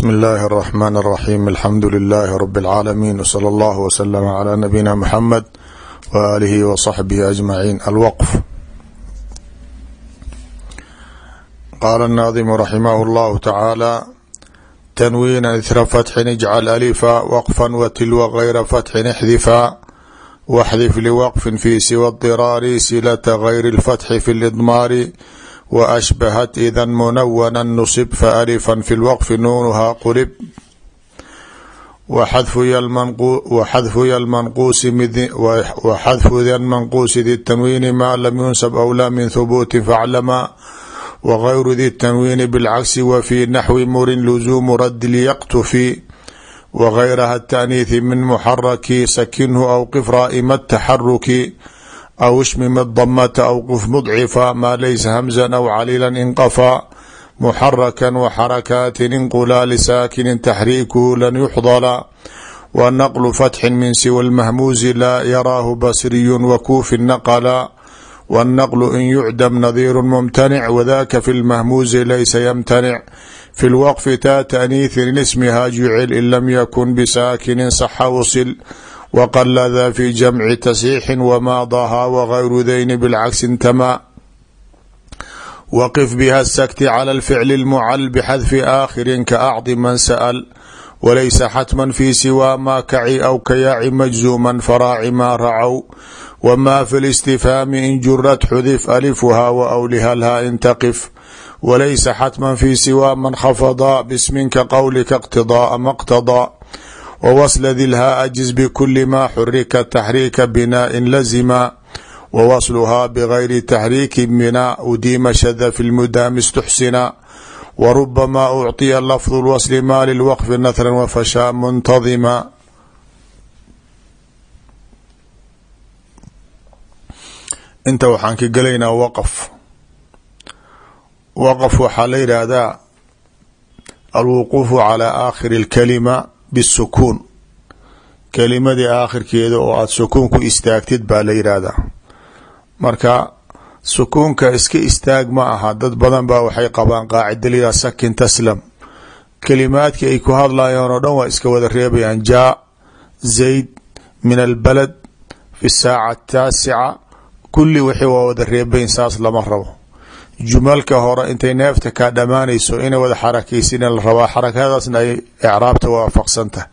bsmi اllahi الرحmn الرaxيm alxamdu لlh rb العaalamiin wslى اllah wslm عlى nabiyina mxamed walihi wصaxbihi aجmaciin alwqf qaala الnaadimu raximah اllahu tacaala tanwiina ithra fatxin ijcal alifa waqfa watilwa gayra fatxin ixdifa waxdif liwaqfin fi siwa اdiraari silata gayri اlfatxi fi اlidmaari وأشبهت إذا منونا نصب فألفا في الوقف نونها قلب وxdف y المنqوس وxdف ذا المنqوس ذي التنوين ما لم ينسب أولى من ثبوت فاعلما وغyر ذي التنوين بالعكس وفي نحو mr لزوم رد ليqتفي وغيرها التأنيث من محرك سkنه أو qف رائم التحرك aw ishmima damata aw quf mudcifa maa laysa hamzan aw caliilan inqafaa muxarakan waxarakaatin inqulaa lisaakinin taxriikuhu lan yuxdala wa naqlu fatxin min siwa lmahmuusi laa yaraahu basriyun wakuufin naqala wannaqlu in yucdam nadiiru mumtanic wadaka fi lmahmuusi laysa yamtanic fi lwaqfi taa taaniithin ismiha jucil in lam yakun bisaakinin saxa usil wqlda fi jamci tasxiixi wmaadaha wgayru dayni bilcagsi intamaa waqif biha sakti clى اlficli اlmucal bxadfi aakhirin kaacdi man sa'l walaysa xatma fi siwa ma kaci aw kayaaci majzuuma faraaci maa racow wma fi اlistifhaami in jurad xudif alifuha wawliha lha intaqif walaysa xatma fi siwa man khafda bisminka qowlika اqtidaءa maqtadى wwsl dilhaa ajiz bkuli ma xurika taxriika binaaءin lazima wwasluhaa bgayri taxriiki mina udiima shada fi lmudaami istuxsina warubama ucطiya lafظ اlwasli ma lilwqfi nahra wafashaa muntadima inta waxaan ka gelaynaa waqf waqf waxaa la yidhaahdaa alwquufu calى aakhiri اlkalima bisukuun kelimadii aakhirkeeda oo aada sukuun ku istaagtid baa la yidhaahdaa marka sukuunka iska istaag ma aha dad badan baa waxay qabaan qaacida layidhah sakin taslam kelimaadkii ay ku hadlayaan oo dhan waa iska wada reebayaan jaa zayd min albalad fi saaca taasica kulli wixii waa wada reebayn saas lama rabo jumalka hore intay neefta kaa dhammaanayso inay wada xarakaysin la rabaa xarakadaasna ay ecraabta waafaqsan tahay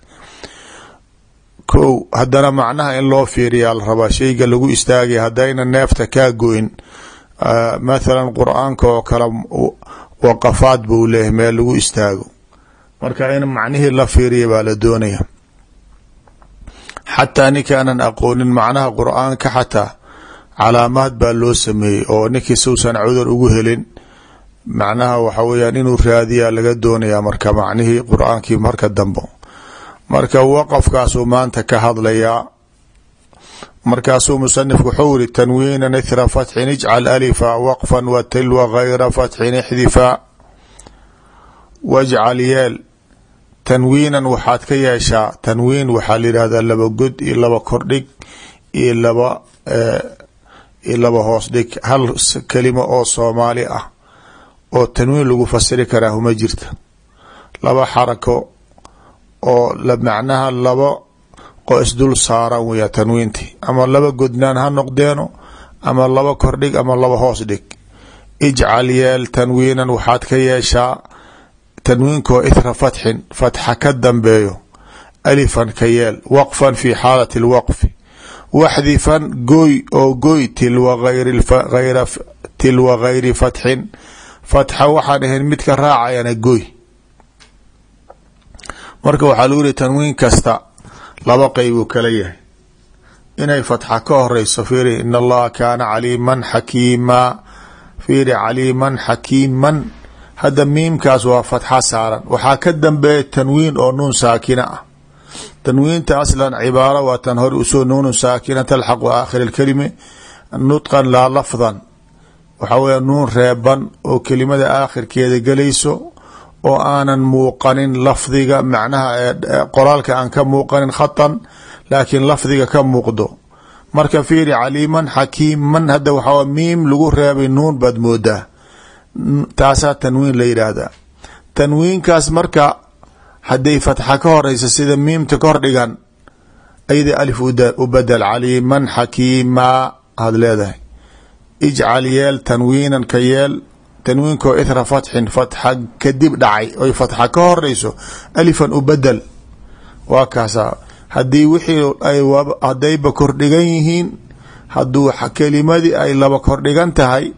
ko haddana macnaha in loo fiiriyaa la rabaa shayga lagu istaagay haddayna neefta kaa goyn mathalan qur'aanka oo kale waqafaad buu leeyahy meel lagu istaago. Marka in macnihii la fiiriya baa la doonaya. Xataa ninkaanan aqoonin macnaha qur'aanka xataa calaamaad baa loo sameeyey oo ninkii suusan cudur ugu helin. Macnaha waxa weyaan inuu raadiyaa laga doonayaa marka macnihii qur'aankii marka dambo marka waqafkaasuu maanta ka hadlayaa markaasuu musanifku wuxuu yiri tanwiinan ithra fatxin ijcal alifa waqfan wa tilwa gayra fatxin ixdifa. Wajcal yeel tanwiinan waxaad ka yeeshaa tanwiin waxaa layihahdaa laba god iyo laba kordhig iyo laba iyo laba hoos dhig hal kelimo oo soomaali ah oo tanwiin lagu fasiri karaa huma jirta. Laba xarako oo macnaha laba qo isdul saaran weya tanwiintii ama laba godnaan ha noqdeeno ama laba kordhig ama laba hoos dhig. Ijcal yeel tanwiinan waxaad ka yeeshaa tanwiinkoo ithra fatxin fatxa ka dambeeyo. Alifan ka yeel waqfan fi xaalati lwaqfi waxdifan gooy oo gooy tilwa gayri fatxin fatxa waxaan ahayn midka raacayana gooy marka waxaa lagu yihi tanwiin kasta laba qeybuu kala yahay inay fatxa ka horeyso fiiri in allaha kaana caliiman xakiimaa fiiri caliiman xakiiman hadda miimkaas waa fatxa saaran waxaa ka dambeeya tanwiin oo nuun saakina ah tanwiinta aslan cibaaro waa tan hore u soo nuunu saakina talxaqu aakhir اlkalimi nutqan laa lafdan. Waxaa weya nuun reeban oo kelimada aakhirkeeda gelayso oo aanan muuqanin lafdiga macnaha qoraalka aan ka muuqanin khatan laakiin lafdiga ka muuqdo. Marka fiiri caliiman xakiiman hadda waxaa miim lagu reebay nuun baad moodaa. Taasaa tanwiin la yidhaahdaa. Tanwiinkaas marka hadday fatxa ka horeysa sida miimta ka hor dhigan ayada alif u badel caliiman xakiimaa aad leedahay. Ijcal yeel tanwiinan ka yeel tanwiinkoo ithra fatxin fatxa kadib dhacay oy fatxa ka horeyso alifan u badel waa kaasa haddii wixii haddayba kordhigan yihiin hadduu kelimadii ay laba kordhigan tahay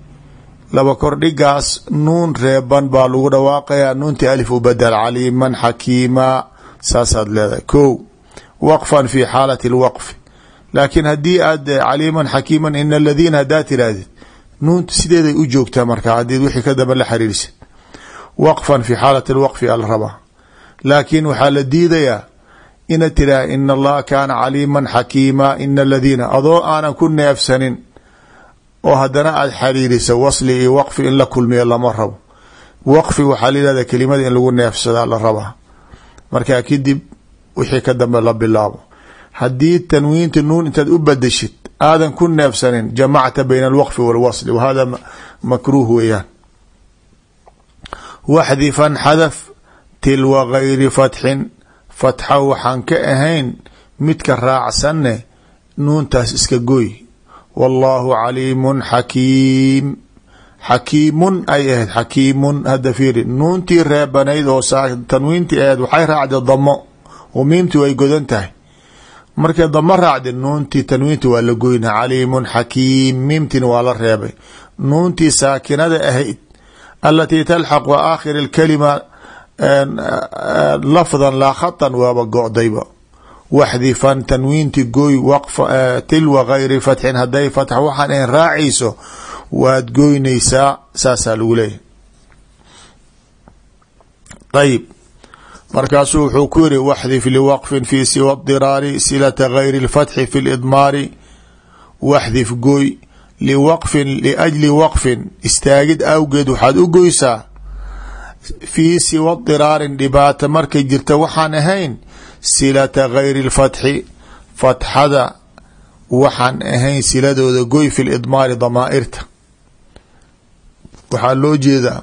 laba kordhigaas nuun reeban baa lagu dhawaaqayaa nuuntii alif u badel caliiman xakiimaa saasaad leedahay. Ko waqfan fi xaalati lwaqfi laakiin haddii aad caliiman xakiiman in aladiina haddaad tirahdid nuunta sideeday u joogtaa markaa haddii wixii ka damba la xiriirsid waqfan fi xaalati lwaqfi ala laakiin waxaa la diidayaa inaad tiraha in allaha kaana caliiman xakiima ina aladiina adoo aanan ku neefsanin oo haddana aada xiriirisa wasli iyo waqfi in la kulmiyo lama rabo. Waqfi waxaa layihahda kelimada in lagu neefsadaa la rabaa. Markaa kadib wixii ka dambe la bilaabo. Haddii tanwiinta nuun intaad u badashid aadan ku neefsanin jamacta bayna alwaqfi walwasli wa hada makruuh weeyaan. Waxdifan xadaf tilwa gayri fatxin fatxa waxaan ka ahayn midka raacsanne nuuntaas iska gooy wallaahu caliimun xakiim xakiimun ay ahayd xakiimun hadda fiiri. Nuuntii reebanayd oo tanwiintii ahayd waxay raacday damo oo miimtii way godan tahay. Markay damo raacda nuuntii tanwiinti waa la goyna caliimun xakiim miimtiina waa la reebay. Nuuntii saakinada ahayd alatii talxaqu aakhir اlkalima lafdan laa waaba go-dayba waxdifan tanwiinti gooy tilwa gayri fatxin hadday fatx waxaan ahayn raacayso waad goynaysaa saasaa lagu leeyahy ayib markaasuu wuxuu ku yiri waxdif liwaqfin fi siwa diraari silata gayri اlfatxi fi lidmaari waxdif gooy liwaqfin liajli waqfin istaagid awgeed waxaad u goysaa fii siwa diraarin dhibaata markay jirta waxaan ahayn silata gayri اlfatxi fatxada waxaan ahayn siladooda goy fi lidmaari damaa'irta. Waxaa loo jeedaa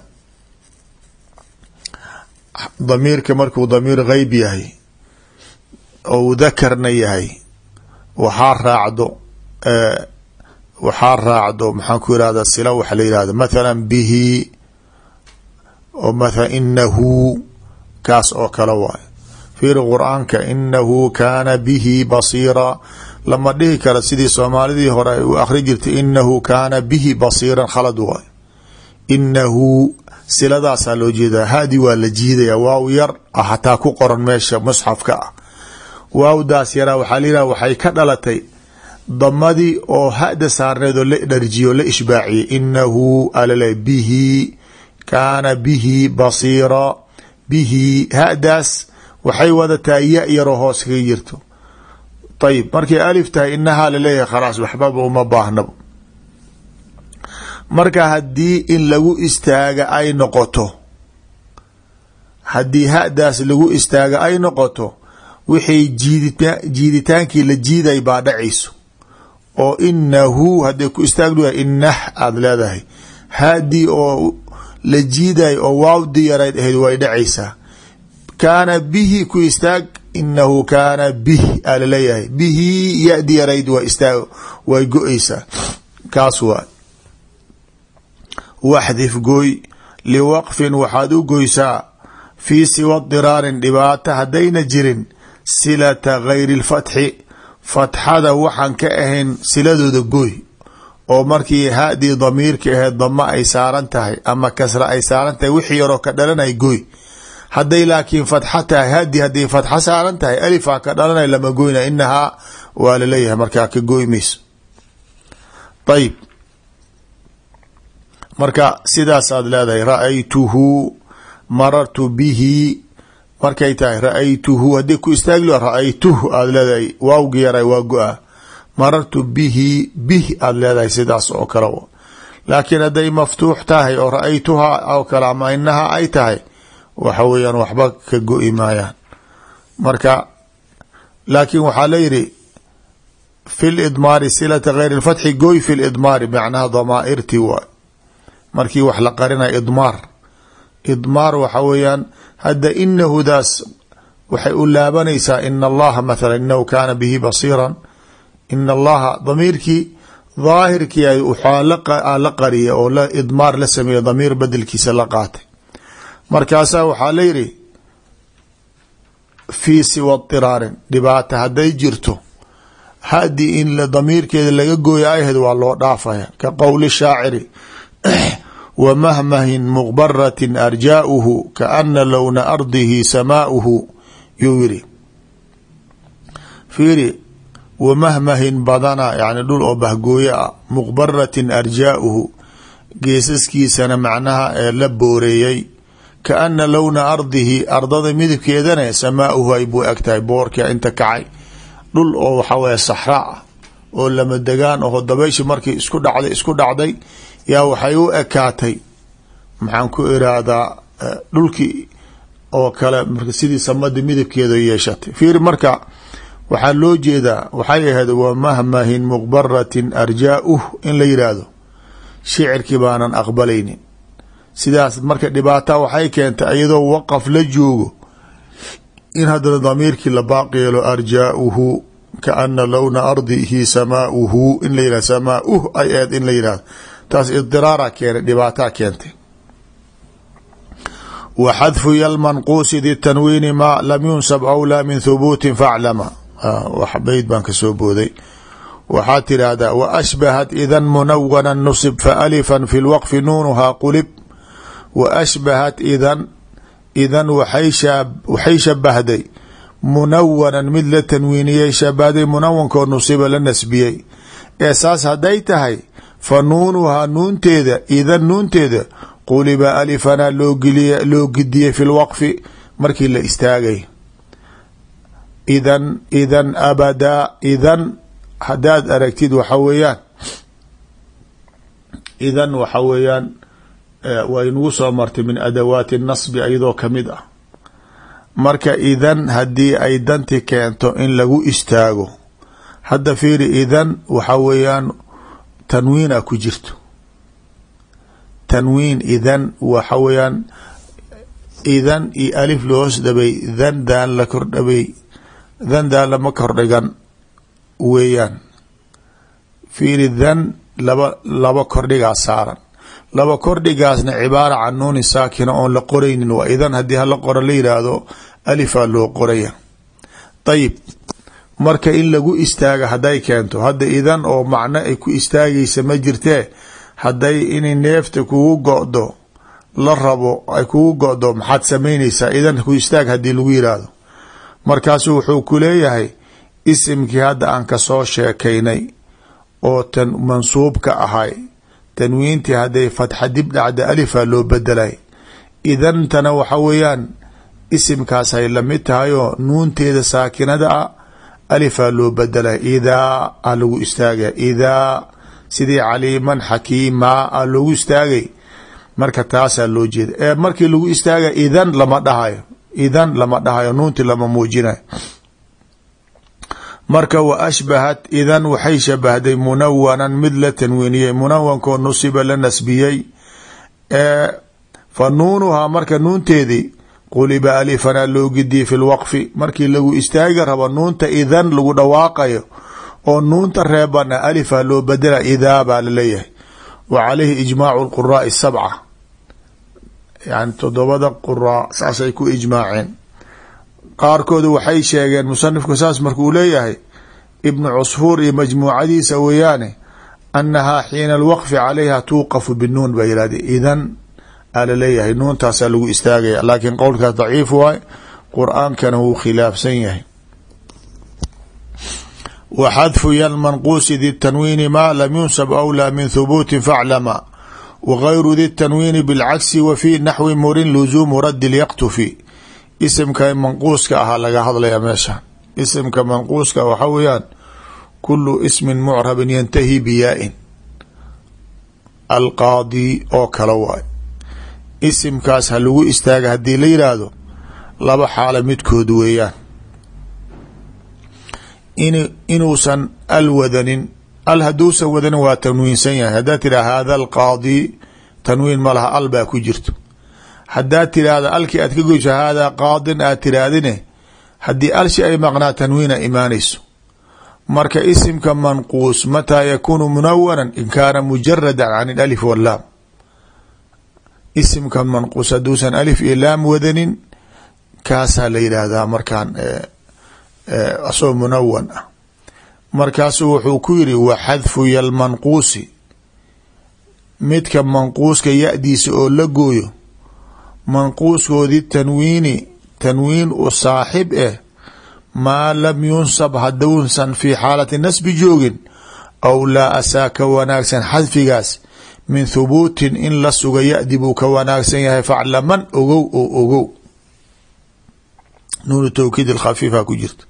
damiirka markuu damiir geyb yahay ou dakarna yahay waxaa raacdo waxaa raacdo maxaan ku irahda sila waxa la yihahdo mathala bihi oo mathala inahu kaas oo kale waay fiiri qur'aanka inahu kaana bihi basiira. Lama dhihi karo sidii soomaalidii hore ay u akri jirtay inahu kaana bihi basiiran khalad waay. Inahu siladaasaa loo jeedaa haadi waa la jiidaya waaw yar ah ku qoran meesha musxafka ah. Waawdaas yaraa waxaa la waxay ka dhalatay damadii oo hada saarneed la dharjiyo la ishbaaciyey. Inahu alale bihi kaana bihi basiira. Bihi hadaas waxay wadataa ya yaroo hoos kaga jirto. Ayib markay alif tahay inahaa la leeyahay khalaas waxbaba uma baahnabo marka haddii in lagu istaaga ay noqoto haddii hadaas lagu istaaga ay noqoto wixay jiidita jiiditaankii la jiiday baa dhacayso. Oo inahu hadday ku istaagdua inah aada leedahay. Haadii oo la jiiday oo waawdi yarayd ahayd way dhacaysaa kaana bihi ku istaag inahu kaana bih aa la leeyahay bihi yadi yarayd waa istaag way go-eysaa kaas waa. Waxdif gooy liwaqfin waxaad u goysaa fii siwa diraarin dhibaata haddayna jirin silata gayri lfatxi. Fatxada waxaan ka ahayn siladooda gooy oo markii haddii damiirka aheed dama ay saaran tahay ama kasra ay saaran tahay wixii yaroo ka dhalanay gooy hadday laakiin fatxa tahay hadi hadday fatxa saaran tahay alifaa ka dhalanay lama goyna inahaa waa la leeyahay markaa ka gooy mayso ayib marka sidaasaad leedahay ra'aytuhu marartu bihi. Markay tahay ra'aytuhu haddii ku istaagli ra'aytuhu aada leedahay waawgi yaray waa go-a marartu bihi bih aada leedahay sidaas oo kale. Laakiin hadday maftuux tahay oo ra'aytuha oo kale ama inaha ay tahay waxa weeyaan waxba ka go-i maayaan. Marka laakiin waxaa la yidhi fi lidmaari silata gayr lfatxi goy fi lidmaari macnaha damaairti waay markii wax la qarinaya idmaar. Idmaar waxa weeyaan hadda inahudaas waxay u laabanaysaa ina allaha mathala inahu kaana bihi basiiran. Ina allaha damiirkii daahirkii waxaa la qariya oo idmaar la sameeya damiir bedelkiisa la qaatay markaasaa waxaa la yidhi fii siwa diraarin dhibaata hadday jirto hadi in damiirkeeda laga gooya ayaheed waa loo dhaafaya. Ka qowli shaaciri wa mahmahin muqbaratin arjaauhu kaana lowna ardihi samaauhu. Yuu yiri fiiri wa mahmahin badana yani dhul oo bahgooye ah muqbaratin arjaauhu. Geesaskiisana macnaha ee la booreeyey kaana lowna ardihi ardada midabkeedana samaauhu ay buu egtahay boorkia inta kacay. Dhul oo waxaa weye saxraa ah oo lama degaan aho dabayshi markii isku dhacday isku dhacday yaa waxay u ekaatay. Maxaan ku iraahdaa dhulkii oo kale sidii samadi midabkeeda yeeshatay. Fiiri marka waxaa loo jeedaa waxay ahayd wa mahmahin muqbaratin arjaauh in la yiraahdo. Shicirkii baanan aqbalaynin sidaas marka dhibaata waxay keentay iyadoo waqaf la joogo in haddana damiirkii la baaqyeelo arjaauhu kaana lowna ardihi samaauhu in la yihah samaauh ay aheed in la yihahdo taas idiraara keenay dhibaataa keentay. Wa xadfu yalmanquusi di tanwiini ma lam yunsab awlaa min thubuutin faclama beyd baan ka soo booday. Waxaa tidhaahdaa wa ashbahat idan munawana nusib faalifan fi lwaqfi wa ashbahat idan idan waxay shabahday munawanan mid la tanwiiniyey shabahday munawankoo nusiba la nasbiyey ee saas hadday tahay fa nuunuhaa nuunteeda idan nuunteeda quliba alifana loo gidiyey fi lwaqfi markii la istaagay idan idan abadaa idan haddaad aragtid waxa weeyaan idan waxa weeyaan way nagu soo martay min adawaati nasbi iyadoo ka mid ah. Marka idan haddii ay danti keento in lagu istaago hadda fiiri idan waxa weeyaan tanwiina ku jirto. Tanwiin idan waxa weeyaan idan iyo alif loos dhabay dan daan la kordhabay dan daan lama kordhigan weeyaan. Fiiri dan laba laba kordhigaa saaran laba kordhigaasna cibaara can nuuni saakina oon la qoraynin waa idan haddii hala qoro la yidhaahdo alifaa loo qoraya. Ayib marka in lagu istaaga hadday keento hadda idan oo macno ay ku istaagaysa ma jirtee hadday inay neefta kugu go-do la rabo ay kugu go-do maxaad samaynaysaa idan ku istaag haddii lagu yidhaahdo. Markaasu wuxuu ku leeyahay isimkii hadda aan ka soo sheekaynay oo tan mansuubka ahay tanwiintii hadday fatxa dib dhacda alifaa loo bedelay idantana waxa weeyaan isimkaas hay la mid tahayoo nuunteeda saakinada a alifaa loo bedelay idaa a lagu istaagaya idaa sidii caliiman xakiimaa a loogu istaagay. Marka taasaa loo jeeda ee markii lagu istaagay idan lama dhahayo. Idan lama dhahayo nuunti lama muujinayo marka wa ashbahat idan waxay shabahday munawanan mid la tanwiiniyey munawankoo nusiba la nasbiyey fa nuunuhaa marka nuunteedii quliba alifana loo gidiyey fi lwaqfi markii lagu istaagi rabo nuunta idan lagu dhawaaqayo oo nuunta reebana alifa loo bedela idaa baa la leeyahay wa calayhi ijmaacu lquraai sabca. Yani todobada quraa saasay ku ijmaaceen qaarkoodu waxay sheegeen musanifku saas markuu leeyahay ibnu cusfuur iyo majmuucadiisa weeyaane annahaa xiina alwaqfi calayha tuuqafu binuun baa yihahde idan aa la leeyahay nuuntaasaa lagu istaagaya. Laakiin qowlkaas daciif waay qur'aankana wuu khilaafsan yahay. Wa xadfu yalmanquusi di tanwiini maa lam yunsab awlaa min thubuutin faclama wagayru di tanwiini bilcagsi wa fii naxwi murin luzuumu isimka manquuska ahaa laga hadlaya meesha. Isimka manquuska waxaa weeyaan kulu ismin mucrabin yantahi biyaa-in. Alqaadi oo kale waay isimkaas ha lagu istaaga haddii la yidhaahdo laba xaalo midkood weeyaan. In inuusan al wadanin al hadduusan wadanin waa tanwiinsan yahay. Haddaad tidhah hada alqaadi tanwiin ma laha al baa ku jirto haddaad tidhaahda alkii aad ka goyso haadaa qaadin aad tidhaahdine haddii alshi ay maqnaa tanwiina imaanayso. Marka isimka manquus mataa yakuunu munawanan in kaana mujaradan can ilif walaam isimka manquus hadduusan alif iyo laam wadanin kaasaa la yidhaahdaa markaan asoo munawan ah. Markaasuu wuxuu ku yiri wa xadfu yalmanquusi midka manquuska ya-diisa oo la gooyo manquuskoodii tanwiini tanwiin u saaxib eh maa lam yunsab haduunsan fii xaalati nasbi joogin aw laa asaa ka wanaagsan xadfigaas min thubuutin in la suga ya-di buu ka wanaagsan yahay faclaman ogow oo ogow. Nuunu tawkiid khafiifa ku jirta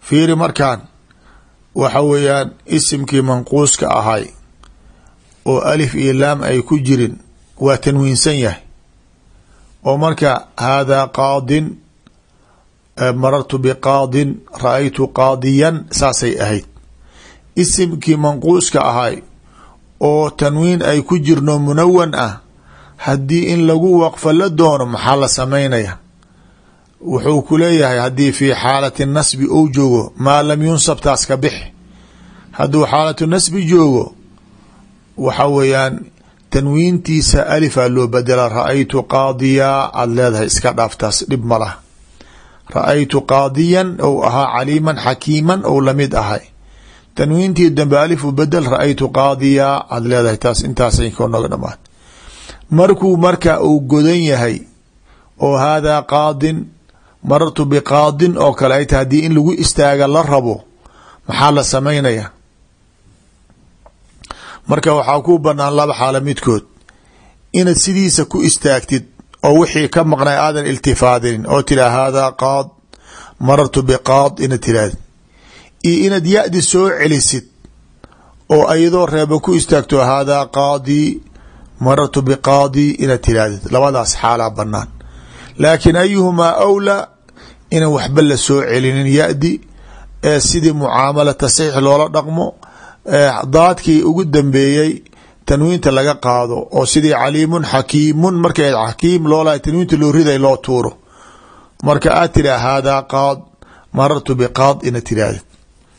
fiiri markaan waxa weeyaan isimkii manquuska ahay oo alif iyo laam ay ku jirin waa tanwiinsan yahay oo marka haadaa qaadin marartu biqaadin ra'aytu qaadiyan saasay ahayd. Isimkii manquuska ahay oo tanwiin ay ku jirno munawan ah haddii in lagu waqfa la doono maxaa la samaynaya? Wuxuu ku leeyahay haddii fii xaalati nasbi ou joogo maa lam yunsab taas ka bixi. Hadduu xaalatu nasbi joogo waxa weeyaan tanwiintiisa alifaa loo bedela ra'aytu qaadiyaa aada leedahay iska dhaaftaas dhib ma laha. Ra'aytu qaadiyan ou ahaa caliiman xakiiman ou la mid ahay. Tanwiintii dambe alifu bedel ra'aytu qaadiyaa aada leedahay taas intaasay konaga dhamaad markuu marka uu godan yahay oo haadaa qaadin marartu biqaadin oo kale ay tahay haddii in lagu istaaga la rabo maxaa la samaynaya marka waxaa ku banaan laba xaalo midkood. Inaad sidiisa ku istaagtid oo wixii ka maqnay aadan iltifaadinin oo tira haadaa qaad marartu biqaad inaad tirahdid iyo inaad ya-di soo celisid oo ayadoo reeba ku istaagto haadaa qaadii marartu biqaadii inaad tirahdid labadaas xaalaa banaan. Laakiin ayuhumaa awlaa inaan waxba la soo celinin ya-di ee sidii mucaamala tasxiix loola dhaqmo daadkii ugu dambeeyey tanwiinta laga qaado oo sidii caliimun xakiimun markay xakiim loolahay tanwiinta loo riday loo tuuro. Marka aad tira haadaa qaad marartu biqaad ina tirahdid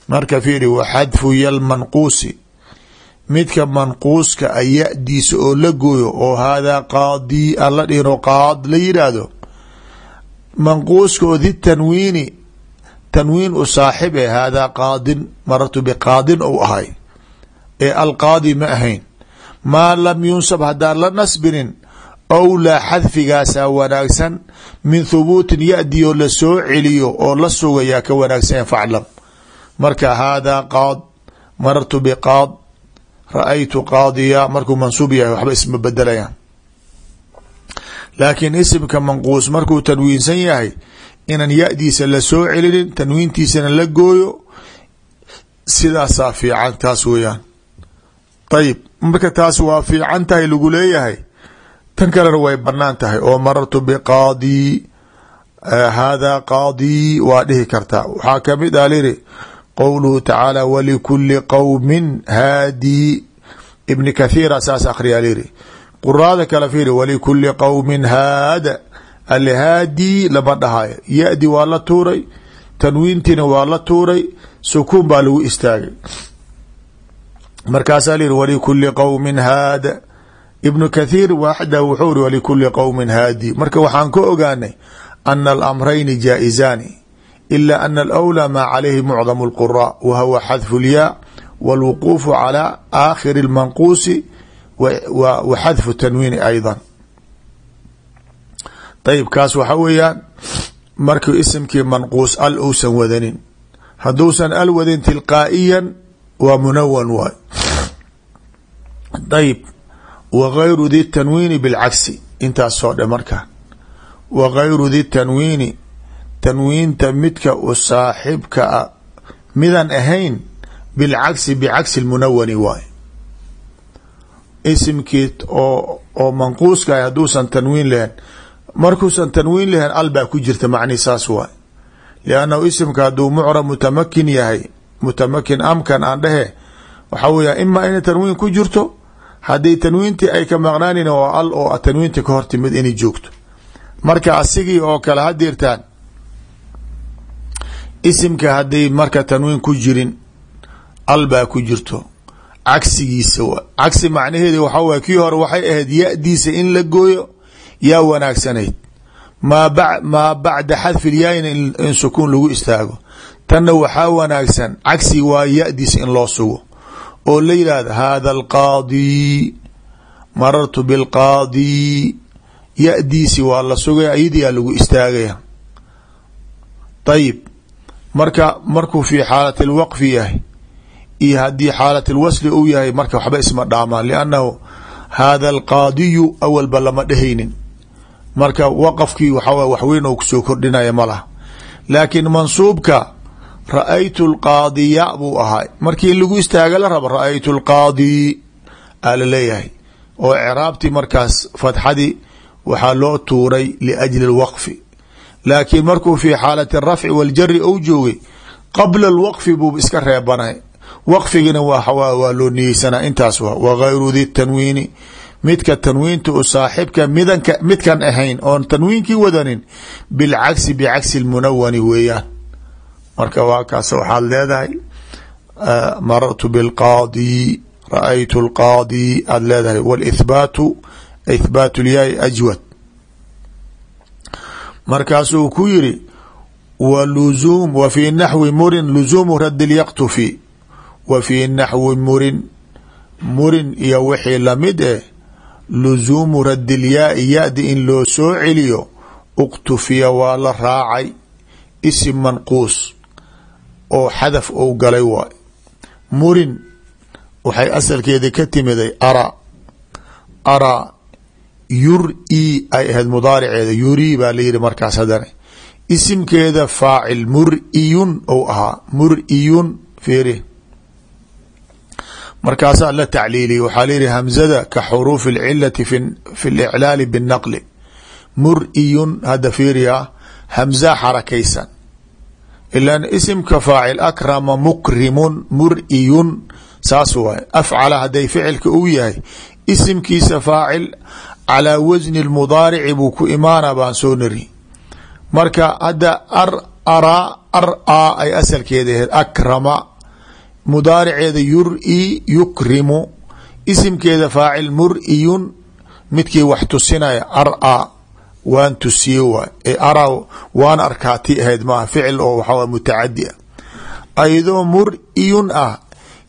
marka fiiri wa xadfu yalmanquusi midka manquuska a ya-diisa oo la gooyo oo haadaa qaadii aan la dhihin oo qaad la yidhaahdo manquuska oo di tanwiini tanwiin u saaxib e haadaa qaadin marartu biqaadin ou ahay ee alqaadi ma ahayn. Maa lam yunsab haddaan la nasbinin awlaa xadfigaasaa wanaagsan min thubuutin ya-di oo la soo celiyo oo la sugayaa ka wanaagsan faclam. Marka haadaa qaad marartu biqaad ra'aytu qaadiya markuu mansuub yahay waxba isma bedelayaan laakiin isimka manquus markuu tanwiinsan yahay inaan ya-diisa la soo celinin tanwiintiisana la gooyo sidaasaa fiican taas weeyaan. Ayib marka taas waa fiican tahay lagu leeyahay tan kalena way bannaan tahay. Oo marartu biqaadii haadaa qaadii waa dhihi kartaa waxaa ka mid ah liri qowluhu tacaala walikuli qowmin haadii ibni kathiira saas akhriyaa liri. Quraada kale fiiri walikuli qowmin haada alhaadii lama dhahayo ya-di waa la tuuray tanwiintiina waa la tuuray sukuun baa lagu istaagay markaasaa lihi walikuli qowmin haada ibnu kathiir waxda wuxuu ri walikuli qowmin haadi marka waxaan ka ogaanay ana alamrayni jaa-izaani ila ana alawlى maa calayhi mucdam اlqura wa huwa xadfu lyaa wاlwuquufu calى aakhiri اlmanquusi wa xadfu tanwiini ayضa ayib kaas waxa weeyaan markuu isimkii manquus al uusan wadanin. Hadduusan al wadin tilqaa'iyan waa munawan waay ayib wa gayru di tanwiini bilcagsi intaas soo dhe markaan wa gayru di tanwiini tanwiinta midka u saaxibka a midan ahayn bilcagsi bicagsi lmunawani waay isimkii oo oo manquuska hadduusan tanwiin lahayn markuusan tanwiin lahayn al baa ku jirta macnihi saas waay. Liannahu isimka hadduu mucrab mutamakin yahay mutamakin amkan aan dhehe waxaa weya ima inay tanwiin ku jirto haddii tanwiintii ay ka maqnaanin oo al oo tanwiinta ka hor timid inay joogto. Marka asigii oo kale hadirtaan isimka hadday marka tanwiin ku jirin al baa ku jirto. Cagsigiisa cagsi macnaheeda waxaa waye kii hore waxay ahayd ya-diisa in la gooyo yaa wanaagsanayd. Maa bacda xadfi lyaayna in sukuun lagu istaago. Tanna waxaa wanaagsan cagsi waa ya-diisa in loo sugo. Oo la yidhaahdo hada alqaadi marartu bilqaadi. Ya-diisi waa la sugaya ayadiyaa lagu istaagaya. Ayib marka markuu fi xaalat alwaqfi yahay iyo haddii xaalat alwasli uu yahay marka waxba isma dhaamaan liannahu hada alqaadiyu awalba lama dhehaynin marka waqafkii waxaw waxweyn oo ku soo kordhinaya ma laha. Laakiin mansuubka ra'aytu lqaadiya buu ahaa markii lagu istaaga la rabo ra'aytu lqaadi aa oo ciraabtii markaas fatxadii waxaa loo tuuray liajli lwaqfi laakiin markuu fi xaalati arafci waljari ou joogay qabla alwaqfi buu iska reebanay waqfigina waa loo niyeysana intaas wa wagayru di tanwiini midka tanwiinta u saaxibka midanka midkan ahayn oon tanwiinkii wadanin bilcagsi bicagsi اlmunawani weeyaan. Marka waa kaas waxaad leedahay marartu bilqaadi ra'aytu lqaadi aada leedahay wاlithbaatu ithbaat lyaai ajwad. Markaasuu ku yiri wluzum wa fi naxwi murin luzuumu radi lyaqtufi wa fi naxwi murin murin iyo wixii la mid eh luzuumu radi lyaai ya-di in loo soo celiyo uktufiya waa la raacay isim manquus oo xadaf ou galay waay. Murin waxay asalkeeda ka timiday ara. Ara yur-i ay ahayd mudaariceeda yuri baa la yihi markaas haddana isimkeeda faacil mur-iyun ou ahaa mur-iyun markaasaa la tacliiliyay waxaa layihi hamzada ka xuruufi اlcilati fi اliclaali biالnaqli mur-iyun hadda fiiriya hamza xarakaysan ilan isimka faacil akrama mukrimun mur-iyun saas waay afcala hadday ficilka uu yahay isimkiisa faacil calaa wasni lmudaarici buu ku imaana baan soo nari marka hadda ar araa ar a ay asalkeeda ahayd akrama mudaariceeda yur-i yukrimu isimkeeda faacil mur-iyun midkii wax tusinaya ar a waan tusiye waay ee ara waan arkaati ahayd maaha ficil oo waxaa mutacadi ah. Ayadoo mur-iyun ah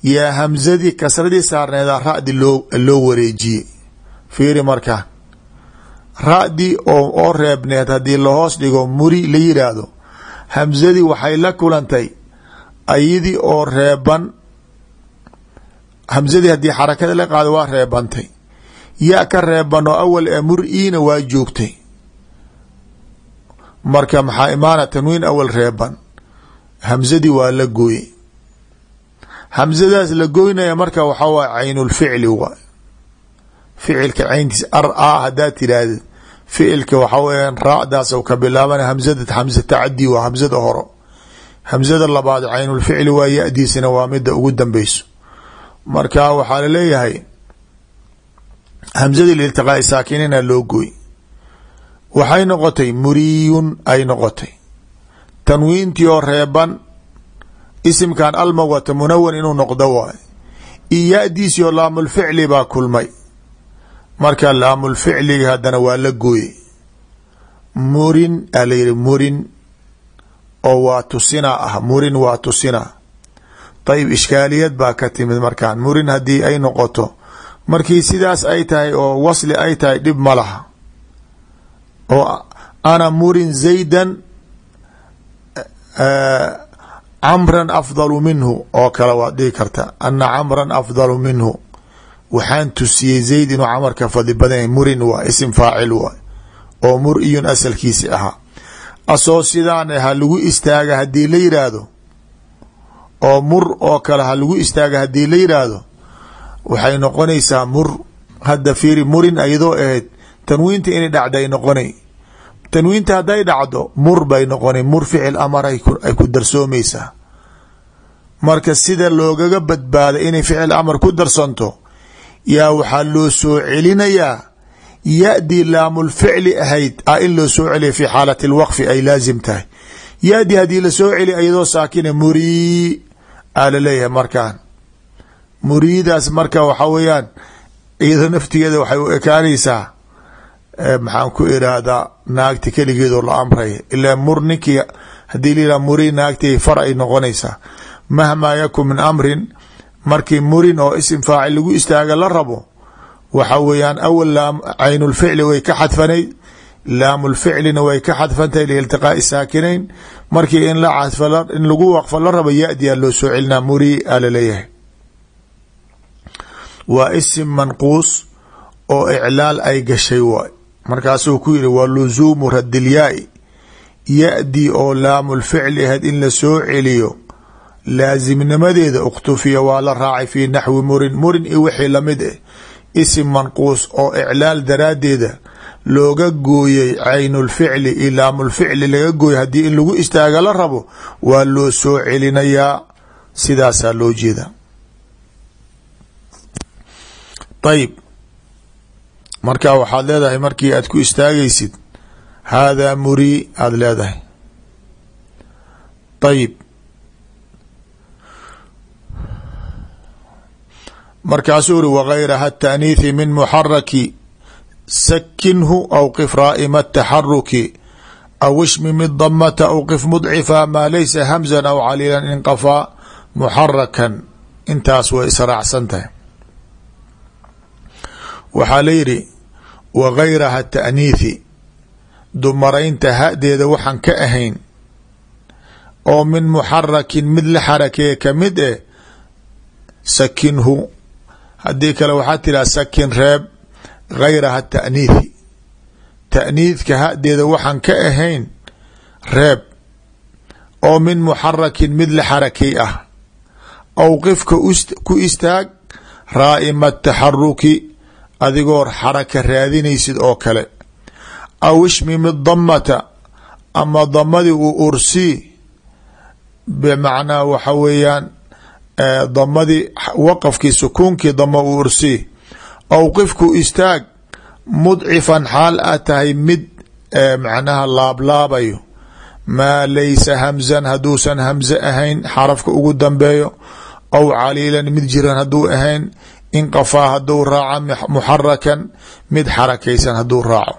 yaa hamzadii kasradii saarneeda ra-di loo wareejiyey fiiri markaa ra-dii oo oo reebneed haddii lahoos dhigo muri la yidhaahdo hamzadii waxay la kulantay ayadii oo reeban hamzadii haddii xarakada la qaado waa reebantay. Ya ka reeban oo awal ee mur-iina waa joogtay. Marka maxaa imaana tanwiin awal reeban? Hamzadii waa la gooye hamzadaas la goynaya marka waxaa waay caynulficli waay ficilka cayntiis ar a haddaad tiraahdeed ficilka waxaa weeyaan raadaas ka bilaabana hamzada hamza tacadi waa hamzada horo hamzada labaad caynulficli waa ya-diisina waa mida ugu dambeyso. Marka waxaa la leeyahay hamzadii liltiqaai saakinina loo gooy. Waxay noqotay muriyun ay noqotay. Tanwiintii oo reeban isimkan alma wata munawan inuu noqdo waay iyo ya-diisii oo laamulficli baa kulmay. Marka laamulficliga haddana waa la gooyey. Murin aa la yihi murin oo waa tusina ah murin waa tusina ayib ishkaaliyad baa ka timid markaan. Murin haddii ay noqoto markii sidaas ay tahay oo wasli ay tahay dhib ma laha. Oo ana murin zaydan camran afdalu minhu oo kale waad dhihi karta. Ana camran afdalu minhu. Waxaan tusiyey zayd inuu camarka fadli badan murin waa isim faacil waay oo mur-iyun asalkiisi ahaa asoo sidaan ha lagu istaaga haddii la yiraahdo oo mur oo kale ha lagu istaaga haddii la yiraahdo waxay noqonaysaa mur. Hadda fiiri murin ayadoo ahayd tanwiinta inay dhacday noqonay. Tanwiinta hadday dhacdo mur bay noqona mur ficil amar ay ku darsoomaysaa. Marka sida loogaga badbaada inay ficil amar ku darsanto yaa waxaa loo soo celinayaa ya-dii laamulficli ahayd a in loo soo celiya fi xaalati alwaqfi ay laazim tahay. Yaadi haddii la soo celi iyadoo saakina murii aa la leeyahay markaan. Muriidaas marka waxa weeyaan iyadoo naftigeeda waxay u ekaanaysaa maxaan ku iraahdaa naagti keligeedoo la amraya ilaa mur ninkii haddii layihaha muri naagti far ay noqonaysaa. Mahmaa yakun min amrin markii murin oo isim faacil lagu istaaga la rabo waxa weeyaan awal laam caynulficli way ka xadfanayd. Laamulficlina way ka xadfantahay liiltiqaai saakinayn. Markii in in lagu waqfo la rabo yadiyaa loo soo celinaa muri aa la leeyahay waa isim manquus oo iclaal ay gashay waay. Markaasuu ku yihi wa luzuumu radilyaai ya-di oo laamulficli ahayd in la soo celiyo laasimnimadeeda ukhtufiya waa la raacay fii naxwi murin. Murin iyo wixii la mid ah isim manquus oo iclaal daraaddeeda looga gooyey caynulficli iyo laamulficli laga gooyey haddii in lagu istaaga la rabo waa loo soo celinayaa. Sidaasaa loo jeeda. Ayib marka waxaad leedahay markii aad ku istaagaysid haadaa murii aada leedahay. Ayib markaasuu uri wagayraha taaniithi min muxaraki sakinhu aw qif raa'ima taxaruki aw ishmimi damata aw qif mudcifa maa laysa hamzan aw caliilan inqafaa muxarakan intaas way israacsan tahay waxaa la yidhi wagayraha taaniithi dumaraynta hadeeda waxaan ka ahayn oo min muxarakin mid la xarakeeye ka mid eh sakinhu haddii kale waxaa tiraa sakin reeb gayraha taaniithi taaniidka hadeeda waxaan ka ahayn reeb oo min muxarakin mid la xarakay ah. Aw qifka ku istaag raa'ima taxaruki adigoo xaraka raadinaysid oo kale. Aw ishmimi damata ama damadii uu ursii. Bimacnaa waxa weeyaan damadii waqafkii sukuunkii dama uu ursii aw qifku istaag mudcifan xaal a tahay mid macnaha laablaabayo. Maa laysa hamzan hadduusan hamze ahayn xarafka ugu dambeeyo. Aw caliilan mid jiran hadduu ahayn. Inqafaa hadduu raaco muxarakan mid xarakaysan hadduu raaco.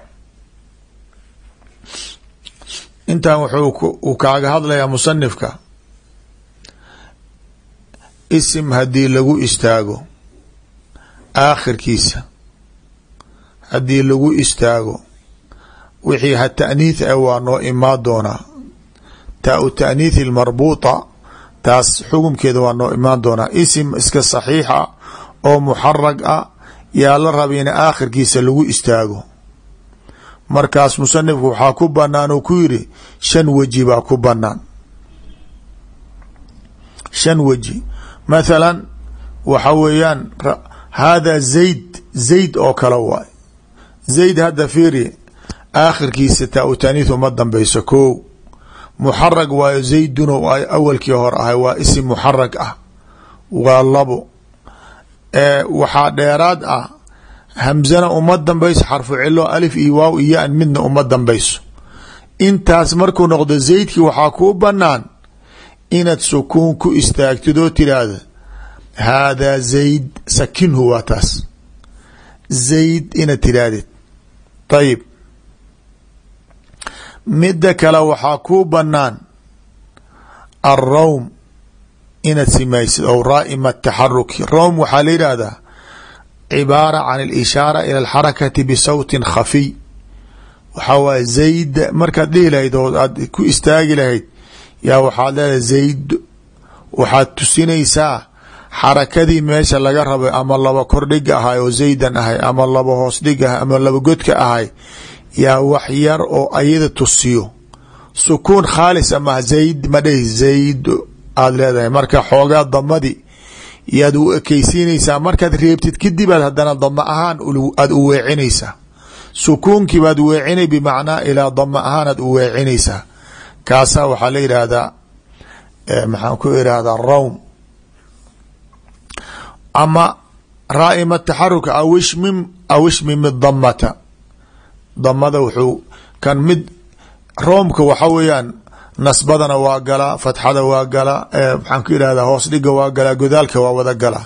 Intan wuxuu kaaga hadlayaa musanifka isim haddii lagu istaago. Aakhirkiisa. Haddii lagu istaago. Wixii ha taaniith ah waa noo imaa doonaa. Taa u taaniithi lmarbuuta taas xukumkeeda waa noo imaan doonaa. Isim iska saxiixa oo muxarag ah yaa la raba in aakhirkiisa lagu istaago. Markaas musanifku waxaa ku banaan uu ku yiri shan weji baa ku banaan shan weji mathalan waxa weeyaan hada zayd zayd oo kale waay. Zayd hadda fiiri aakhirkiisa taa u taaniith uma dambeyso ko muxarag waayo zaydun awalkii hor ahay waa isim muxarag ah. Waa labo. Waxaa dheeraad ah hamzana uma dambayso xarfu cilo alif iyo waaw iyo yan midna uma dambayso intaas markuu noqdo zaydkii waxaa kuu banaan inaad sukuun ku istaagtid oo tiraahda haadaa zayd sakinhu waa taas. Zayd inaad tiraahdid ayib midda kale waxaa kuu banaan alrawm inaad simaysid ou raa'ima taxaruki rowm waxaa la yidhaahdaa cibaara can alishaara ila alxarakati bisawtin khafiy. Waxaa waay zayd markaad dhihi lahayd oo aad ku istaagi lahayd yaa waxaad leedahay zayd waxaad tusinaysaa xarakadii meesha laga rabay ama laba kordhiga ahay oo zaydan ahay ama laba hoos dhig ahay ama laba godka ahay yaa wax yar oo ayada tusiyo. Sukuun khaalis ama zayd ma dhehi zayd aada leedahay. Marka xoogaa damadii yaad u ekeysiinaysaa markaad reebtid kadib aad hadana dama ahaan aada u weecinaysaa. Sukuunkii baad weecinay bimacnaa ilaa dama ahaan aad u weecinaysaa kaasaa waxaa la yidhaahdaa maxaan ku irahdaa rawm. Ama raa'ima taxaruka awishmim awishmim damata damada wuxuu kan mid roomka waxa weeyaan nasbadana waa galaa fatxada waa galaa maxaan ku irahdaa hoos dhiga waa galaa godaalka waa wada galaa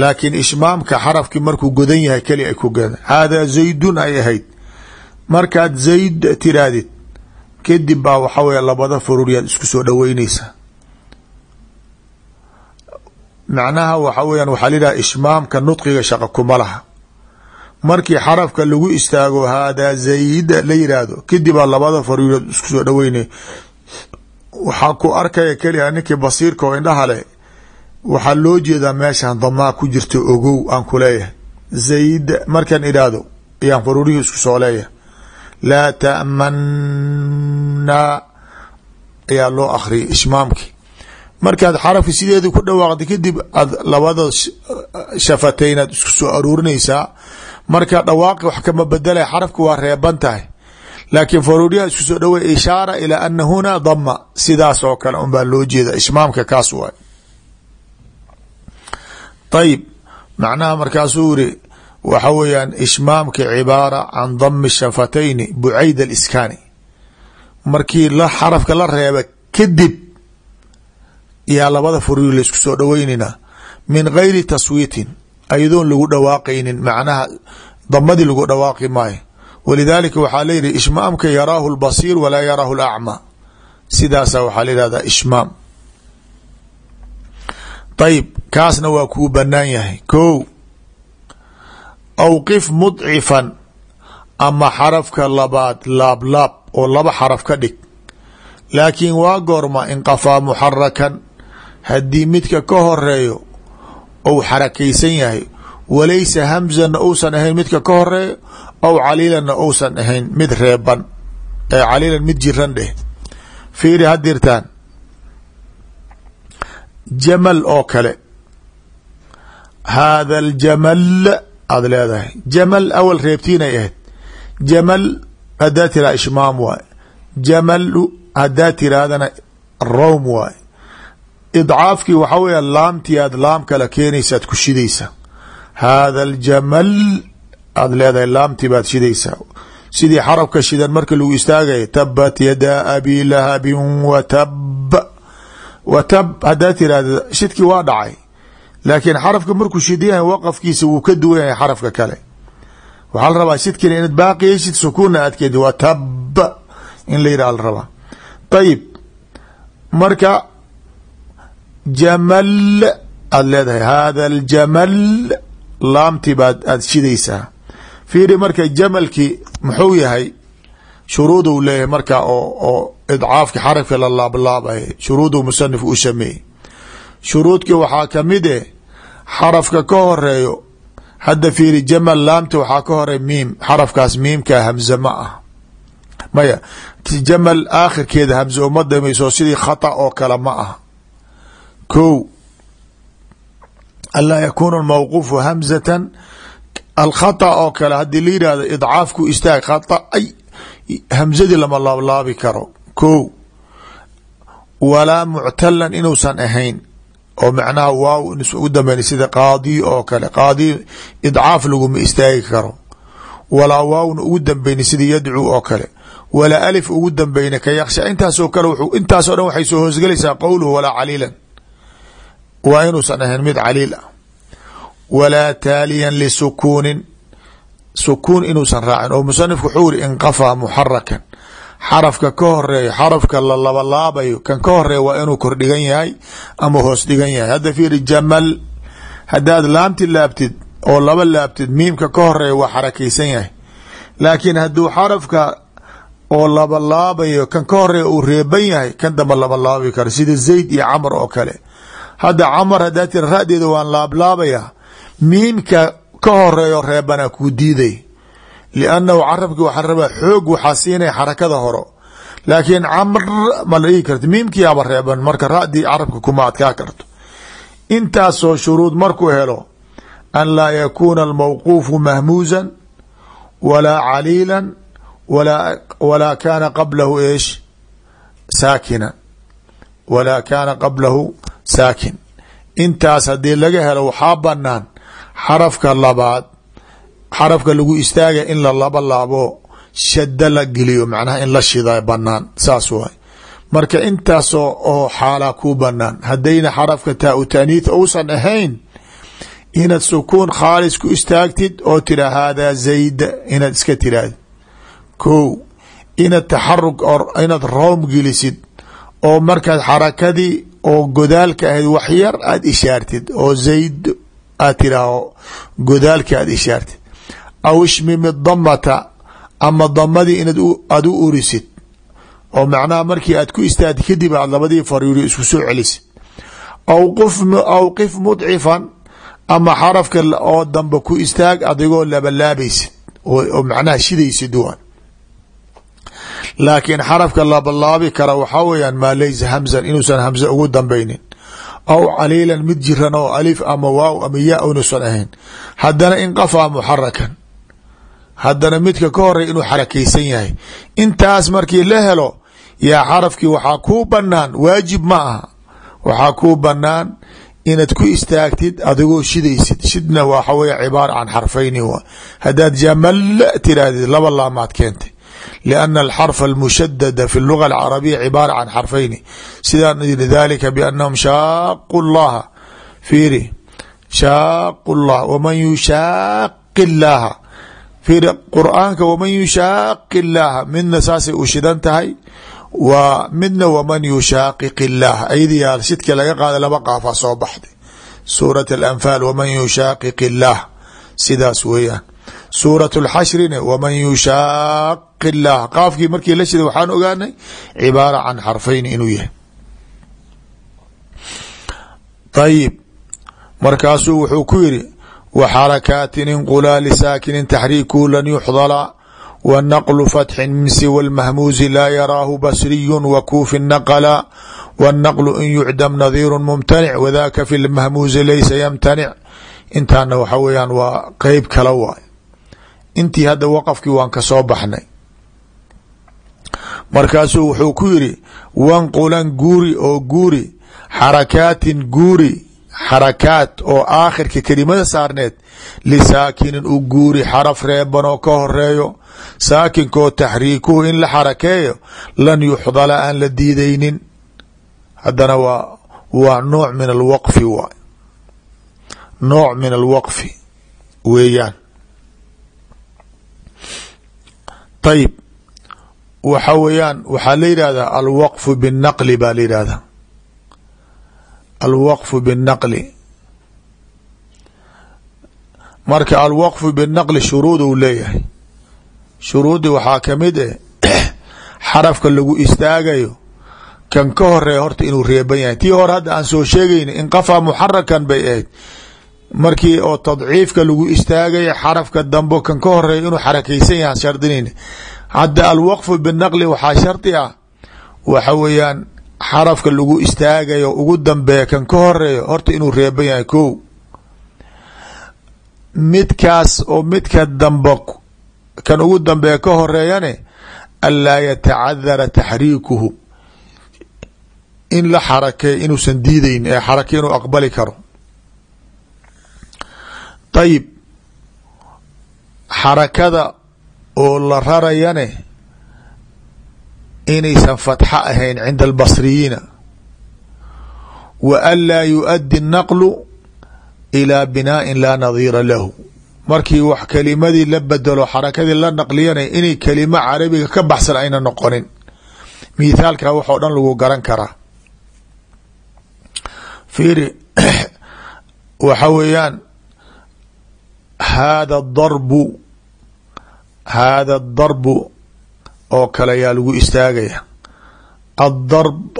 laakiin ishmaamka xarafkii markuu godan yahay keli ay ku godan. Haadaa zaydun ay ahayd. Markaad zayd tirahdid kadib baa waxa weya labada fururyaad isku soo dhoweyneysaa macnaha waxa weyan waxaa layidhaha ishmaamka nudqiga shaqa kuma laha. Markii xarafka lagu istaago haadaa zayd la yidhaahdo kadib baa labada fururyaad isku soo dhoweynaya waxaa ku arkaya keliya ninkii basiirka oo indhaha leh waxaa loo jeedaa meeshan damaa ku jirta ogow aan ku leeyahay. Zayd markaan idhaahdo ayaan fururihii isku soo leeyahay laa ta'manaa ayaa loo akhriyay ishmaamkii markaad xarafki sideeda ku dhawaaqda kadib aad labada shafatayn aad isku soo aruurinaysaa. Marka dhawaaqi wax kama bedelay xarafka waa reeban tahay. Laakiin faruuriyaha isku soo dhawey ishaara ilaa ana huna dama sidaas oo kale un baa loo jeeda ishmaamka kaas waay. Ayib macnaha markaasuu yiri waxa weeyaan ishmaamka cibaara can dami shafatayni bucayd aliskaani. Markii la xarafka la reeba kadib yaa labada furiir laysku soo dhaweynaynaa min gayri taswiitin ayadoon lagu dhawaaqaynin macnaha damadii lagu dhawaaqi maayo. Walidaalika waxaa layihi ishmaamka yaraahu lbasiir walaa yaraahu lacmaa sidaasa waxaa la yihahdaa ishmaam. Ayib kaasna waa kuu banaan yahay. Ko awqif mudcifan ama xarafka labaad laablaab oo laba xaraf ka dhig. Laakiin waa goorma inqafaa muxarakan haddii midka ka horeeyo ou xarakaysan yahay walaysa hamzana uusan ahayn midka ka horeeyo aw caliilanna uusan ahayn mid reeban ee caliilan mid jiran dheh. Fiiri hadirtaan jamal oo kale. Haada aljamal aada leedahay. Jamal awal reebtiinay ahayd. Jamal haddaa tiraa ishmaam waay jamalu haddaa tirahdana rowm waay idcaafkii waxaa weya laamtii aad laam kala keenaysaad ku shidaysa. Haada aljamal aada leedahay laamtii baad shidaysaa sidii xarabka shidan marka lagu istaagaya tabat yadaa abi lahabin watab watab haddaa tirahda shidkii waa dhacay laakiin xarafka markuu shidayahay waqafkiisa wuu ka duwan yahay xarafka kale. Waxaa la rabaa shidkina inaad baaqi yeshid sukuunna aad keedi watab in la yidhaha la rabaa. Ayib marka jamal aada leedahay. Hada aljamal laamtii baad aada shidaysaa. Fiiri marka jamalkii muxuu yahay shuruuduu leeyahay marka oo oo idcaafki xarafka la laablaabay shuruuduu musanif u sameeyey shuruudkii waxaa ka mid eh xarafka ka horeeyo hadda fiiri jamal laamti waxaa ka horeey miim xarafkaas miimka hamze ma ah. Maya jamal aakhirkeeda hamze uma damayso sidii khata oo kale ma ah ko anlaa yakuuna mawquufu hamzatan alkhata oo kale haddii la yidhahdo idcaafku istaag khata ay hamzadii lama laablaabi karo. Ko walaa muctalan inuusan ahayn oo macnaha waaw inuusan ugu dambeyn sida qaadi oo kale. Qaadi idcaaf laguma istaagi karo. Walaa waawna ugu dambeyni sida yadcuu oo kale. Walaa alif ugu dambeyni ka yaksha intaasoo kale w intaasoo dhan waxay soo hoosgelaysaa qowluhu walaa caliilan. Waa inuusan ahayn mid caliil ah. Walaa taaliyan lisukuunin sukuun inuusan raacin. Oo musanifku wuxuu iri inqafaa muxarakan xarafka ka horreeya xarafka la labalaabayo kan ka horreeya waa inuu kordhigan yahay ama hoos dhigan yahay. Hadda fiiri jamal haddaad laamti laabtid oo laba laabtid miimka ka horreeya waa xarakaysan yahay. Laakiin hadduu xarafka oo labalaabayo kan ka horreeya uu reeban yahay kan damba labalaabi karo sida zayd iyo camr oo kale. Hadda camar haddaa tira ra-deeda waan laablaabayaa miimka ka horeeyo reebana kuu diiday liannahu carabki waxaa rabaa xoog waxaa siinaya xarakada horo laakiin camr ma la dhigi karto miimkiyaaba reeban marka ra-dii carabka kuma adkaa karto intaasoo shuruud markuu helo an laa yakuuna almawquufu mahmuusan walaa caliilan walaa kaana qablahu eesh saakina walaa kaana qablahu saakin intaas haddii laga helo waxaa banaan xarafka labaad xarafka lagu istaaga in la laba laabo shada la geliyo macnaha in la shida banaan saas waay. Marka intaasoo oo xaalaa kuu banaan haddayna xarafka taa u taaniith ahayn inaad sukuun khaalis ku istaagtid oo tira haadaa zayda inaad iska tiraahdi ko inaad taxarug inaad room gelisid oo markaad xarakadii oo godaalka ahayd wax yar aada ishaartid oo zayd aad tiraaho godaalka aada ishaartid aw ishmimi damata ama damadii inaad aada u urisid. Oo macnaha markii aad ku istaagtid kadib aad labadii fariiri isku soo celisid aw qif mudcifan ama xarafka oo dambe ku istaag adigoo labalaabaysid oo macnaha shidaysid waan. Laakiin xarafka labalaabi kara waxaa weyaan maa laysa hamzan inuusan hamze ugu dambaynin. Aw caliilan mid jiran oo alif ama waaw ama yaa unuusan ahayn. Haddana inqafaa muxarakan haddana midka ka horey inuu xarakaysan yahay. Intaas markii la helo yaa xarafkii waxaa kuu banaan waajib ma aha. Waxaa kuu banaan inaad ku istaagtid adigoo shidaysid. Shidna waxa wey cibaara can xarfayni wa haddaad jamala tirahdid laba laamaad keentay. Lianna alxarfa almushadada fi luga alcarabiya cibaara can xarfayni. Sidaan yiri dalika biannahum shaaqu llaha fiiri shaaqu llah waman yushaaqi fiiri qur'aanka waman yushaaqi llaaha midna saasay u shidan tahay. Waa midna waman yushaqiq illaah ayadiyaa shidka laga qaada laba qaafaa soo baxday. Suurat alanfaal waman yushaqiq illaah sidaas weeyaan. Suurat lxashrina waman yushaaqi illaah qaafkii markii la shiday waxaan ogaanay cibaara can xarfayn waxarakaatin inqulaa lisaakinin taxriikuhu lan yuxdala wnaqlu fatxin min siwa lmahmuusi laa yaraahu basriyu wakuufi naqla wاnaqlu in yucdam nadiiru mumtanic wadaka fi lmahmuusi laysa yamtanic intaana waxa weyaan waa qeyb kala waay. Intii hadda waqafkii waan ka soo baxnay. Markaasuu wuxuu ku yiri wanqulan guuri oo guuri xarakaatin guuri xarakaat oo aakhirka kelimada saarneed lisaakinin u guuri xaraf reeban oo ka horeeyo saakinkoo taxriikuhu in la xarakeeyo lan yuxdala aan la diidaynin haddana waa waa nooc min alwaqfi waay nooc min alwaqfi weeyaan ayib waxa weeyaan waxaa la yidhahdaa alwaqfu binnaqli baa la yidhahdaa alwaqfu binnaqli marka alwaqfu binnaqli shuruud uu leeyahay shuruudi waxaa ka mid eh xarafka lagu istaagayo kan ka horreeya horta inuu reeban yahay tii hore hadda aan soo sheegayna inqafaa muxarakan bay ahayd markii oo tadciifka lagu istaagaya xarafka dambo kan ka horreeya inuu xarakaysan yahay shardinayna hadda alwaqfu binaqli waxaa shardi ah waxa weeyaan xarafka lagu istaagayo ugu dambeeya kan ka horeeyo horta inuu reeban yahay ko midkaas oo midka dambe kan ugu dambeeya ka horeeyane anlaa yatacadara taxriikuhu. In la xarakeey inuusan diideyn ee xarake inuu aqbali karo. Ayib xarakada oo la rarayane inaysan fatxo ahayn cinda albasriyiina wa an laa yuؤaddi الnaqlu ilىa binaaءin laa nadiira lahu markii wax kelimadii la bedelo xarakadii la naqliyana inay kelimo carabiga ka baxsan ayna noqonin mithaalka waxoo dhan lagu garan karaa fiiri waxa weeyaan haada darbu haada darbu oo kale ayaa lagu istaagaya. Addarb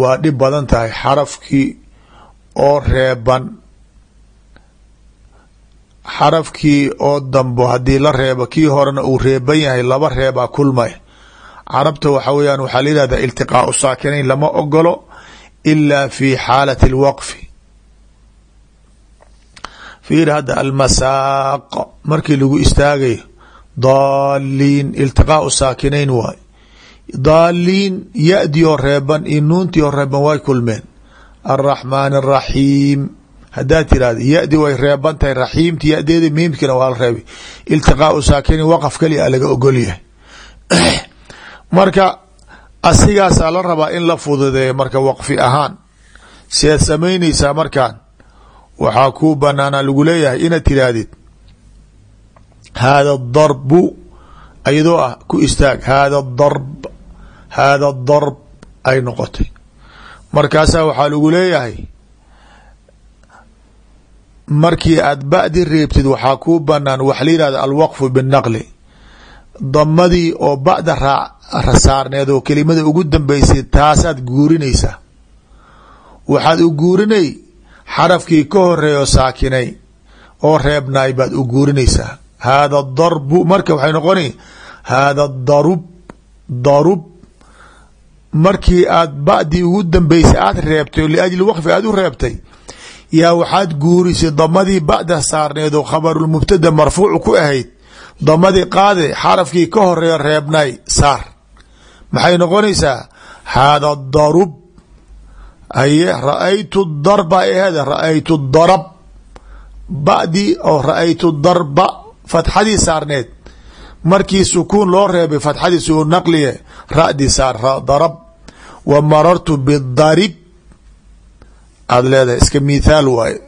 waa dhib badan tahay xarafkii oo reeban. Xarafkii oo dambo haddii la reebo kii horena uu reeban yahay laba reebaa kulmay. Carabta waxa weyaan waxaa la yihahda iltiqaau saakinayn lama ogolo ila fi xaalati alwaqfi. Fiir hadda almasaaq markii lagu istaagayo daaliin iltiqaau saakinayn waay. Daaliin ya-dii oo reeban iyo nuuntii reeban way kulmeen. Alraxmaan araxiim haddaad tirahda ya-di way reeban tahay raxiimti ya-deeda miimkina waa la reebay. Iltiqaau saakinayn waqaf kaliya laga ogolyahay marka asigaasaa la rabaa in la fududeeya marka waqfi ahaan. Siaad samaynaysaa markaan. Waxaa kuu banaana lagu leeyahay inaad tiraahdid haada darbu ayadoo ah ku istaag haada darb haada darb ay noqotay markaasaa waxaa lagu leeyahay markii aad ba'di reebtid waxaa kuu banaan waxa la yihahda alwaqfu binaqli damadii oo ba'da saarneed oo kelimada ugu dambeysay taasaad guurinaysaa waxaad u guurinay xarafkii ka horeeyo saakinay oo reebnaay baad u guurinaysaa haada darbu marka waxay noqona haada darub darub markii aad ba'dii ugu dambeysay aad reebtay liajli waqfi aad u reebtay yaa waxaad guurisay damadii ba'da saarneed oo khabarulmubtada marfuucu ku ahayd damadii qaade xarafkii ka horeeyo reebnay saar. Maxay noqonaysaa? Haada darub haye ra'aytu darba aheed ra'aytu darab ba'dii oo ra'aytu darba fatxadii saarneed. Markii sukuun loo reebay fatxadii suu naqliye ra'dii saar darab. Wa marartu bidarib. Aada leedahay iska mithaal waaye.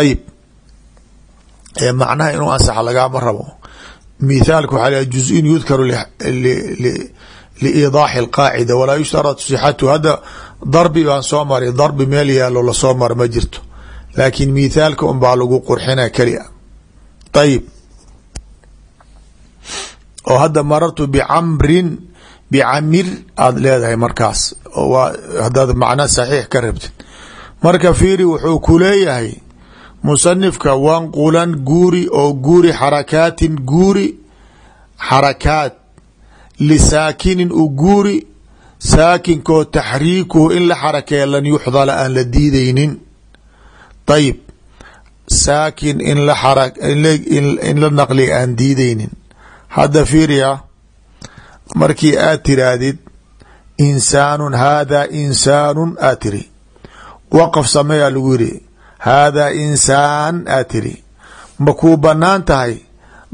Ayib macnaha inuu ansaxa lagaama rabo. Mithaalka waxaa l juz-in yudkaru liidaaxi alqaacida walaa yushtaratu sixatu hadda darbi baan soo maray darbi meel yaalo la soo mara ma jirto. Laakiin mithaalka un baa lagu qurxina kelia ayib oo hadda marartu bicamrin bicamir aada leedahay markaas. Waa hadaad macna saxiix ka rabtid. Marka fiiri wuxuu ku leeyahay musanifka wanqulan guuri oo guuri xarakaatin guuri xarakaat lisaakinin u guuri saakinkoo taxriikuhu in la xarakeeya lan yuxdala aan la diideynin ayib saakin in in la naqliya aan diideynin hadda fiiriya markii aad tiraahdid insaanun haadaa insaanun aad tiri. Waqaf sameeyaa lagu yidhi haadaa insaan aad tiri. Ma kuu bannaan tahay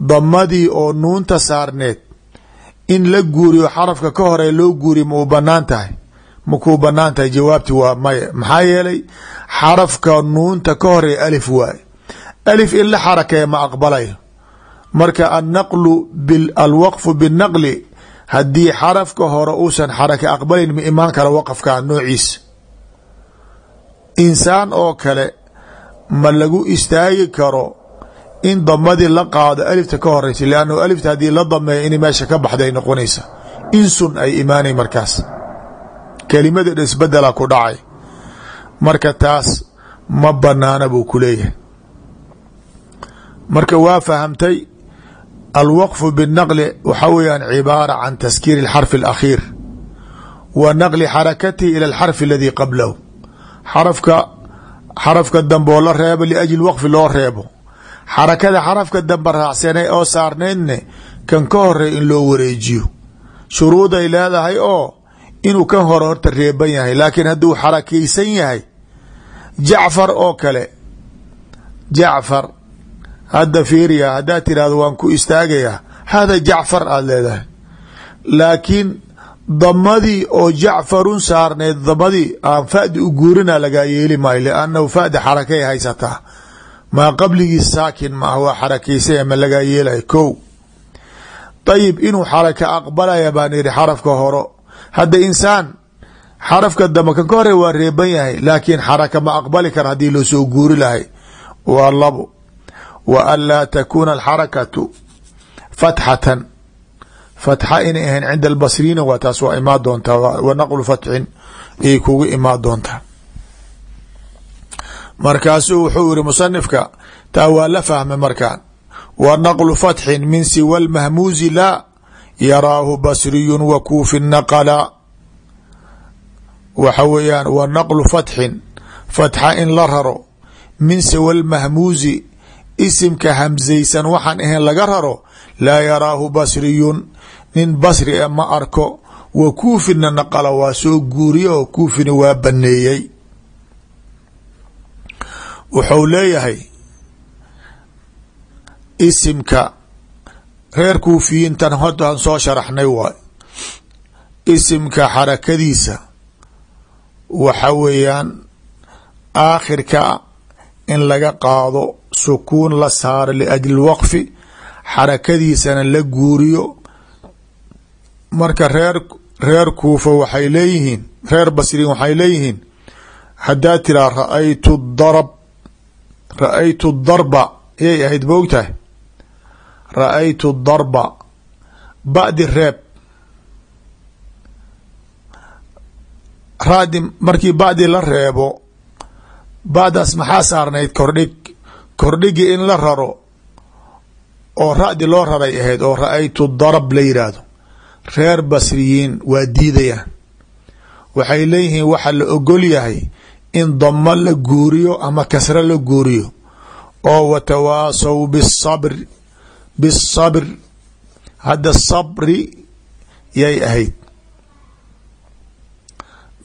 damadii oo nuunta saarneed? In la guuriyo xarafka ka hore loo guuriyo ma u bannaan tahay? Ma kuu bannaan tahay? Jawaabti waa maya. Maxaa yeelay xarafka nuunta ka hore alif waaye alif in la xarakeeya ma aqbalayo marka annaqlu alwaqfu binaqli haddii xarafka hore uusan xarake aqbalayn ma imaan kara waqafka noociisa insaan oo kale ma lagu istaagi karo in damadii la qaado alifta ka horeysa lannu alifta haddii la dameeyo inay meesha ka baxday noqonaysa insun ay imaanay markaas kelimada dhisbedela ku dhacay marka taas ma banaana buu ku marka waa fahamtay alwaqfu binaqli waxa weyaan cibaara can taskiiri اlxarfi اlakhiir wa naqli xarakatihi ila alxarfi aladi qablahu. Xarafka xarafka dambe oo la reebo liajli waqfi loo reebo. Xarakada xarafka dambe raacsanay oo saarnaydne kan ka horey in loo wareejiyo. Shuruuday leedahay oo inuu kan hore horta reeban yahay laakiin hadduu xarakaysan yahay jacfar oo kale jacfar hadda fiiriya haddaad tirahdo waan ku istaagayaa hada jacfar aada leedahay. Laakiin damadii oo jacfarun saarneed damadii aan fadi u guurina lagaa yeeli maayo liannahu fadi xarakay haysataa maa qabligiis saakin maaha waa xarakaysaya ma lagaa yeelay? Ko ayib inuu xaraka aqbalaya baan yihi xarafka horo hadda insaan xarafka dambe kan ka hore waa reeban yahay laakiin xaraka ma aqbali kara haddii loo soo guuri lahay. Waa labo wa an laa takuuna alxarakatu fatxatan fatxa inay ahayn cinda albasriina waa taas waa imaa doontaa wa naqlu fatxin ayay kugu imaa doontaa markaasuu wuxuu yihi musanifka taa waa la fahmay markaan wa naqlu fatxin min siwa lmahmuuzi laa yaraahu basriyun wa kuufi naqala waxa weeyaan wa in la raro min siwa lmahmuuzi isimka hamzaysan waxaan ahayn laga raro laa yaraahu basriyun nin basri e ma arko wa kuufina naqala waa soo guuriye oo kuufina waa baneeyey. Wuxuu leeyahay isimka reer kuufiyiintan hodan soo sharaxnay waay isimka xarakadiisa. Waxa weeyaan aakhirka in laga qaado sukuun la saaro liajli waqfi xarakadiisana la guuriyo. Marka reer reer kuufa waxay leeyihiin reer basriin waxay leeyihiin haddaad tiraa raaytu darab ra'aytu darba yay ahayd moogtahay ra'aytu darba ba'di reeb. Raadi markii ba'di la reebo ba'daas maxaa saarnayd kordhig kordhigi in la raro oo ra'di loo raray ahayd oo ra'aytu darab la yidhaahdo reer basriyiin waa diidayaan. Waxay leeyihiin waxa la ogol yahay in damo la guuriyo ama kasre la guuriyo. Oo watawaasaw bisabr bisabr hadda sabri yay ahayd.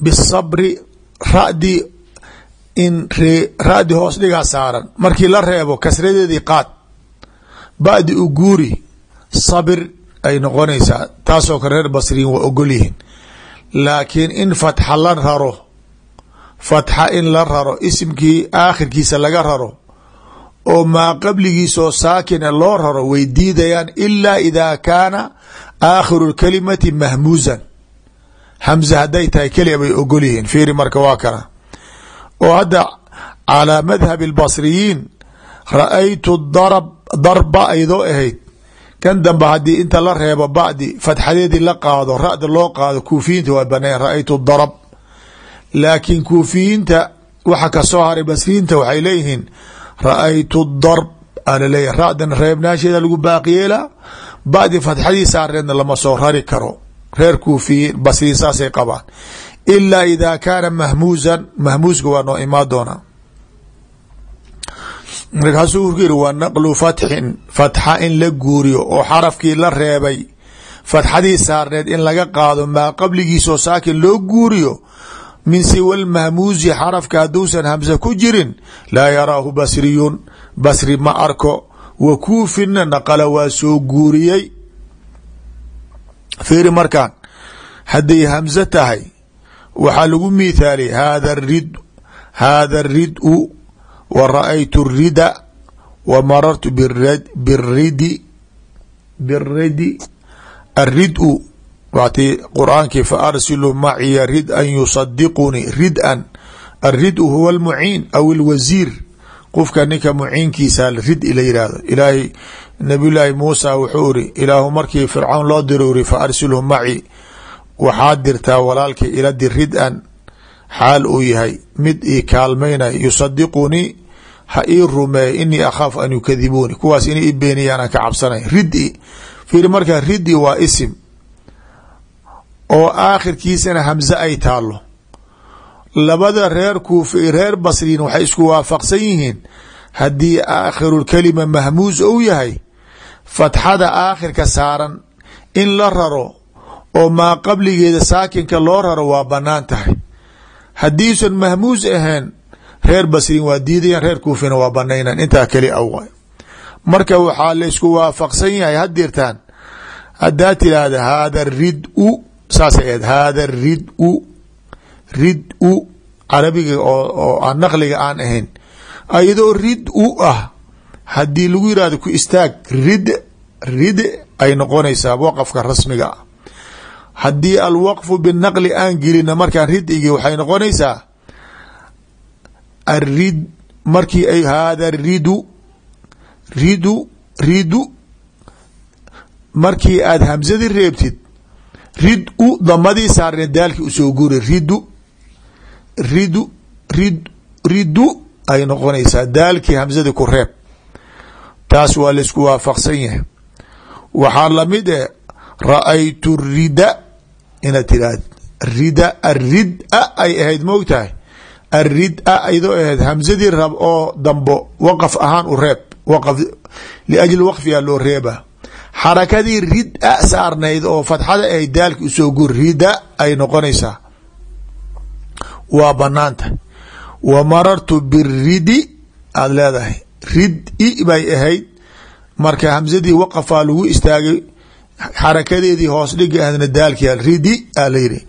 Bisabri ra'di in ra'di hoos dhigaa saaran. Markii la reebo kasradeedii qaad. Ba'di u guuri sabir ay noqonaysaa. Taasoo kale reer basriyin waa ogol yihiin. Laakiin in fatxa la raro fatxa in la raro isimkii aakhirkiisa laga raro oo maa qabligiisoo saakina loo raro way diidayaan ilaa idaa kaana aakhiru lkalimati mahmuusan hamze hadday tahay keliya bay ogol yihiin. Fiiri marka waa kana oo hadda calaa madhabi albasriyiin ra'aytu darab darba aydoo ahayd. Kan dambe haddii inta la reebo bacdi fatxadeedii la qaado ra'da loo qaado kuufiyiinta waa banaan ra'aytu darab laakiin kuufiyiinta waxa ka soo haray basriyiinta waxay leeyihiin ra'aytu darb alaleeya ra'dan reebnaasheeda lagu baaqiyeelaa bacdi fatxadii saareedna lama soo rari karo. Reer kuufiyiin basriyiin saasay qabaan ilaa idaa kaana mahmuusan mahmuuska waa noo imaa doonaa. Markaasuu waa naqlu fatxin fatxa in la guuriyo oo xarafkii la reebay fatxadii saarneed in laga qaado maa qabligiisoo saakin loo guuriyo min siwa lmahmuusi xarafka hadduusan hamse ku jirin laa yaraahu basriyun basri ma arko wa kuufinna naqala waa soo guuriyey. Fiiri markaan hadday hamse tahay waxaa lagu miithaaliyay hada rid hada rid-u wa ra'aytu rida wa marartu biridi biridi arid-u waati qur'aankii fa arsilu maciya rid-an yusadiqunii rid-an. Alrid-u huwa almuciin aw alwasiir qofka ninka muciinkiisa rid la yihahdo ilaahay nabiy muusa wuxuu ilaahu markii fircawn loo diro iri fa arsilhu maci waxaad dirtaa walaalkii ila dir rid-an xaal uu yahay. Mid ii kaalmaynay yusadiqunii ha ii rumeeya inii akhaafu an yukadibuuni. Kuwaas inay i beeniyaan aan ka cabsanay. Ridi fiiri markaa ridi waa isim oo aakhirkiisana hamse ay taalo labada reer kuufa reer basriin waxay isku waafaqsan yihiin haddii aakhirulkalima mahmuus ou yahay fatxada aakhirka saaran in la raro oo maa qabligeeda saakinka loo raro waa bannaan tahay. Haddiisan mahmuus ahayn reer basriin waa diidayaan reer kuufina waa banaynan intaa keli awa marka waxaa laysku waafaqsan yahay hadirtaan haddaa tiraahda haada rid-u saasay ahayd haada rid-u rid-u carabiga oo aan naqliga aan ahayn. Ayadoo rid-u ah haddii lagu yihahdo ku istaag rid rid ay noqonaysaa waqafka rasmiga. ah haddii alwaqfu binaqli aan gelina markaan ridigi waxay noqonaysaa arid markii ay haada ridu ridu ridu markii aad hamsadii reebtid rid u damadii saarne daalkii u soo guri ridu ridu rid ridu ay noqonaysaa daalkii hamsadii ku reeb. Taas waa la isku waafaqsan yahay. Waxaa la mid eh ra'aytu rida inaad tiraahd rida arid-a ay ahayd moogtahay arid-a aydoo ahayd hamsadii rab oo dambo waqaf ahaan u reeb waqaf liajli waqfigaa loo reeba. Xarakadii rid-a saarnayd oo fatxada ahayd daalki u soo gur rida ay noqonaysaa. Waa banaanta wa marartu biridi aada leedahay rid-i bay ahayd marka hamsadii waqafaa lagu istaagay xarakadeedii hoos dhiga ahna daalki ridi alayiri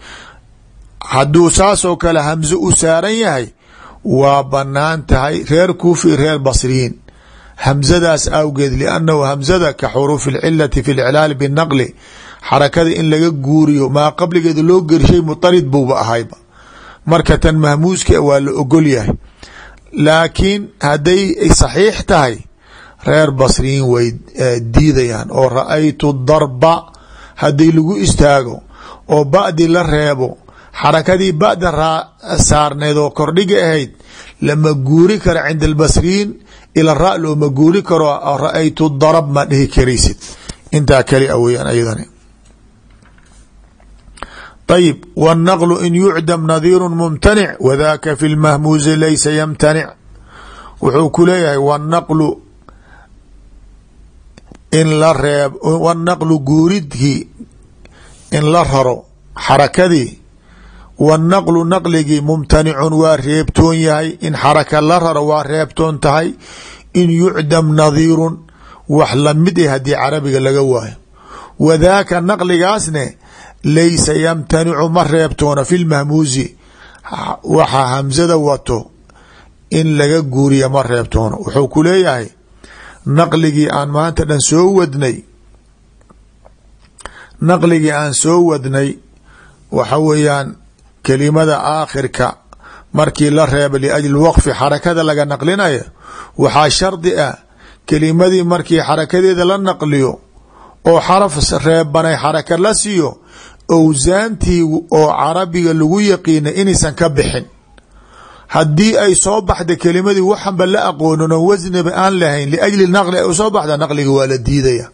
hadduu saasoo kale hamso u saaran yahay waa bannaan tahay reer kuufi iyo reer basriyiin. Hamzadaas awgeed liannahu hamzada ka xuruufi alcilati fi lclaali binaqli xarakada in laga guuriyo maa qabligeed loo gershay mutarid buuba ahayba. Marka tan mahmuuska waa la ogol yahay. Laakiin hadday saxiix tahay reer basriyiin way diidayaan oo ra'aytu darba haddii lagu istaago oo ba'di la reebo xarakadii ba'da saarneed oo kordhiga ahayd lama guuri karo cinda albasriyiin ila ra looma guuri karo ra'aytu darab ma dhihi karaysid. Intaa kali a weyaan ayadani. Ayib wالnaqlu in yucdam nadiiru mumtanic wadaka fi lmahmuuzi laysa yamtanic. Wuxuu ku leeyahay in la reeb wnaqlu guuridkii in la raro xarakadii wاnaqlu naqligii mumtanicun waa reebtoon yahay in xaraka la raro waa reebtoon tahay in yucdam nadiirun wax la mid ah haddii carabiga laga waayo. Wadaaka naqligaasne laysa yamtanicu ma reebtoona fi lmahmuusi waxa hamsada wato in laga guuriya ma reebtoono wuxuu ku leeyahay naqligii aan maanta dhan soo wadnay. Naqligii aan soo wadnay waxa weeyaan kelimada aakhirka markii la reeba liajli waqfi xarakada laga naqlinayo waxaa shardi ah kelimadii markii xarakadeeda la naqliyo oo xaraf reebanay xaraka la siiyo owsaantii oo carabiga lagu yaqiina inaysan ka bixin haddii ay soo baxda kelimadii waxanba la aqoonin oo wasniba aan lahayn liajli naqli ay u soo baxda naqliga waa la diidaya.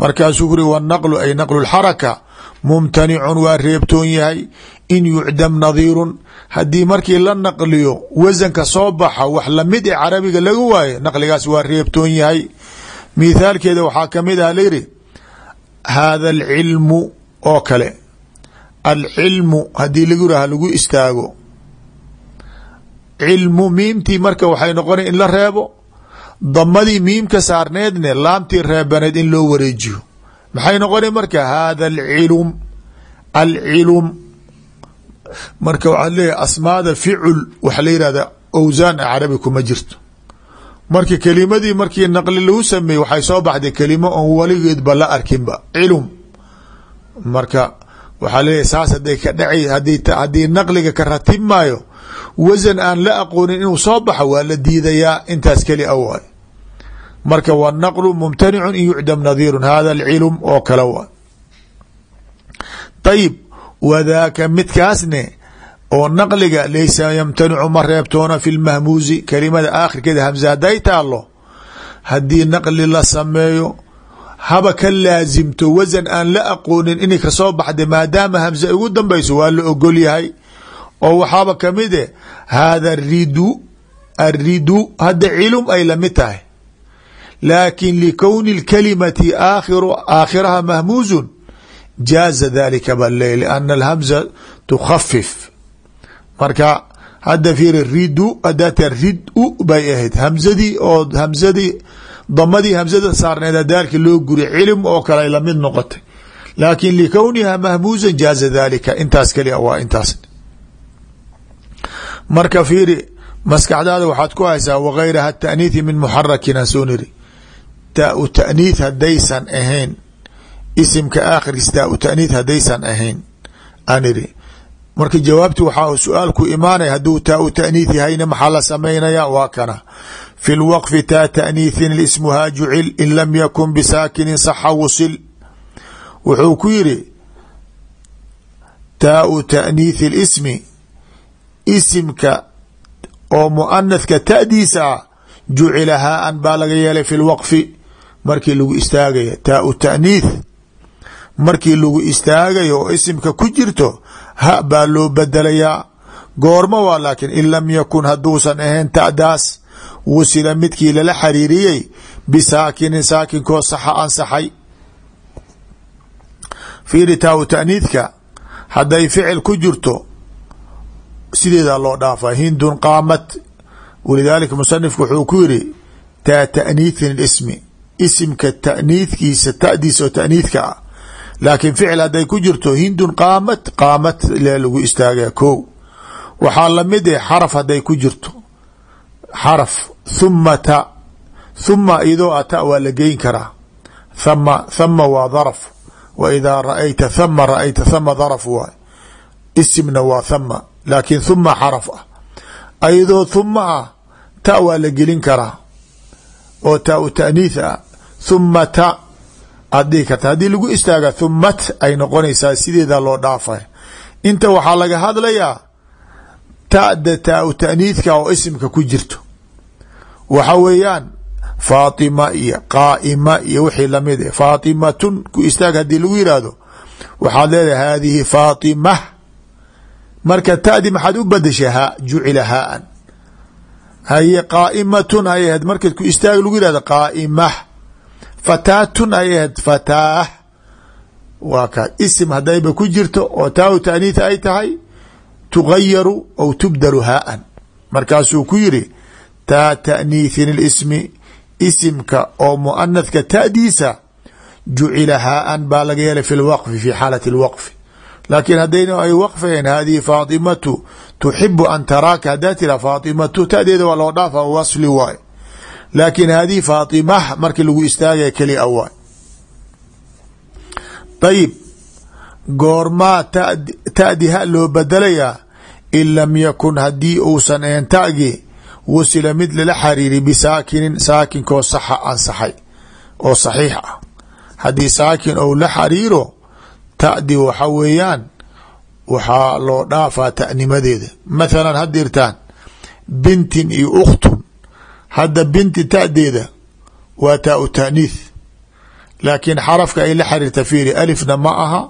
Markaasuu kuri wanaqlu ay naqlu lxaraka mumtanicun waa reebtoon yahay in yucdam nadiirun. Haddii markii la naqliyo wasanka soo baxa wax la mid e carabiga laga waayo naqligaas waa reebtoon yahay. Mithaalkeeda waxaa ka mid ah layidhi haada alcilmu oo kale. Alcilmu haddii lagu yiraha lagu istaago cilmu miimtii marka waxay noqona in la reebo damadii miimka saarneedne laamtii reebaneed in loo wareejiyo. Maxay noqona marka? Hada alcilum. Alcilum. Marka waxaa leeyahay asmaada ficul waxa la yihahda carabi kuma jirto. Marka kelimadii markii naqli lagu sameeyey waxay soo baxday kelimo oon weligeedba la arkinba. Cilum. Marka waxaa leeyahay saas haday ka dhaca haddii naqliga ka ratib wasan aan la aqoonin inuu soo baxo waa la diidayaa intaas keli a waay marka wanaqlu mumtanicun in yucdam nadiirun hada alcilm oo kale waay ayib wadaaka midkaasne oo naqliga laysa yamtanicu ma reebtoona fi lmahmuusi kelimada aakhirkeeda hamza haday taalo haddii naqli la sameeyo haba ka laasimto wasan aan la aqoonin inay ka soo baxda maadaama hamza ugu dambayso waa la ogol yahay oo waxaaba ka mid e hada ridu aridu hadda cilum ay la mid tahay. Laakin likowni اlkalimati aakhiraha mahmuuzun jaaza dalika bale lana alhamza tukhafif. Marka hadda fiiri ridu hadaa ta rid-u bay ahayd. Hamzadii oo hamzadii damadii hamzada saarneeda daalka loo guriy cilim oo kale ay la mid noqotay. Laakin likowniha mahmuuzan jaaza dalika intaas kalia waa intaas marka fiiri maskaxdaada waxaad ku haysaa wagayraha taaniithi min muxarakin aan soo niri taa-u taaniith haddaysan ahayn. Isimka aakhirkiis taa-u taaniith haddaysan ahayn. Aan iri marka jawaabti waxaa su'aal ku imaanaya hadduu taa-u taaniith yahayna maxaa la samaynaya waa kana. Fi lwaqfi taa taaniithin ismuhaa jucil in lam yakun bisaakinin saxa wusil wuxuu ku yiri taa-u taaniithi اlismi isimka oo muanathka ta'diisa jucila haa-an baa laga yeelay fi lwaqfi markii lagu istaagaya taa-u taaniith markii lagu istaagayo oo isimka ku jirto ha baa loo bedelayaa goorma waa laakiin in lam yakun hadduusan ahayn ta'daas wasila midkii lala xariiriyey bisaakinin saakinkoo saxa ansaxay fiiri taa-u taaniithka hadday ficil ku jirto sideedaa loo dhaafaa hindun qaamat. Walidaalika musanifku wuxuu ku yiri taa taaniithin ismi isimka ta'niidkiisa ta'diisa oo ta'niidka ah. Laakiin ficil hadday ku jirto hindun qaamad qaamad le lagu istaagaya ko waxaa la mid eh xaraf hadday ku jirto. Xaraf thumata thuma iyadoo a ta waa la geyn karaa. Thama thama waa daraf. Wa idaa ra'ayta thama thama daraf waay. Isimna waa thama laakiin thuma xaraf ah. Ayadoo thuma ah ta waa la gelin karaa oo taa u taaniith ah. Thumata aad dhihi karta haddii lagu istaaga thumat ay noqonaysaa sideeda loo dhaafay. Inta waxaa laga hadlayaa ta'da taa u taaniithka oo isimka ku jirto. Waxa weeyaan faatima iyo qaa'ima iyo wixii la mid eh faatimatun ku istaag haddii lagu yihahdo waxaad leedahay haadihi faatimah marka ta'di maxaad u badashay ha jucila haaan haye qaa'imatun ay ahayd marka ku istaag lagu yihahdo qaa'imah. Fataatun ay ahayd fataah. Waa ka isim haddayba ku jirto oo taa u taaniith ay tahay tugayaru aw tubdalu haaan markaasuu ku yiri taa taaniithin اlismi isimka oo muanathka ta'diisa jucila haaan baa laga yeelay fi lwaqfi fi xaalati اlwaqfi laakiin haddayna ay waqfayen hadihi faatimatu tuxibu an taraaka haddaa tira faatimatu tadeeda waa loo dhaafa wasli waay laakiin hadihi faatimah marki lagu istaagaya keli a waay ayib goormaa ta'di ha loo badalayaa in lam yakun haddii uusan ahen ta'gi wasila mid lala xariiri bisaakinin saakinkoo saxa ansaxay oo saxiix ah haddii saakin ou la xariiro ta'di waxa weeyaan waxaa loo dhaafaa ta'nimadeeda. Mathalan hadirtaan bintin iyo ukhtun. Hadda binti ta'deeda waa taa u taaniith laakiin xarafka ay la xariirta fiiri alifna ma aha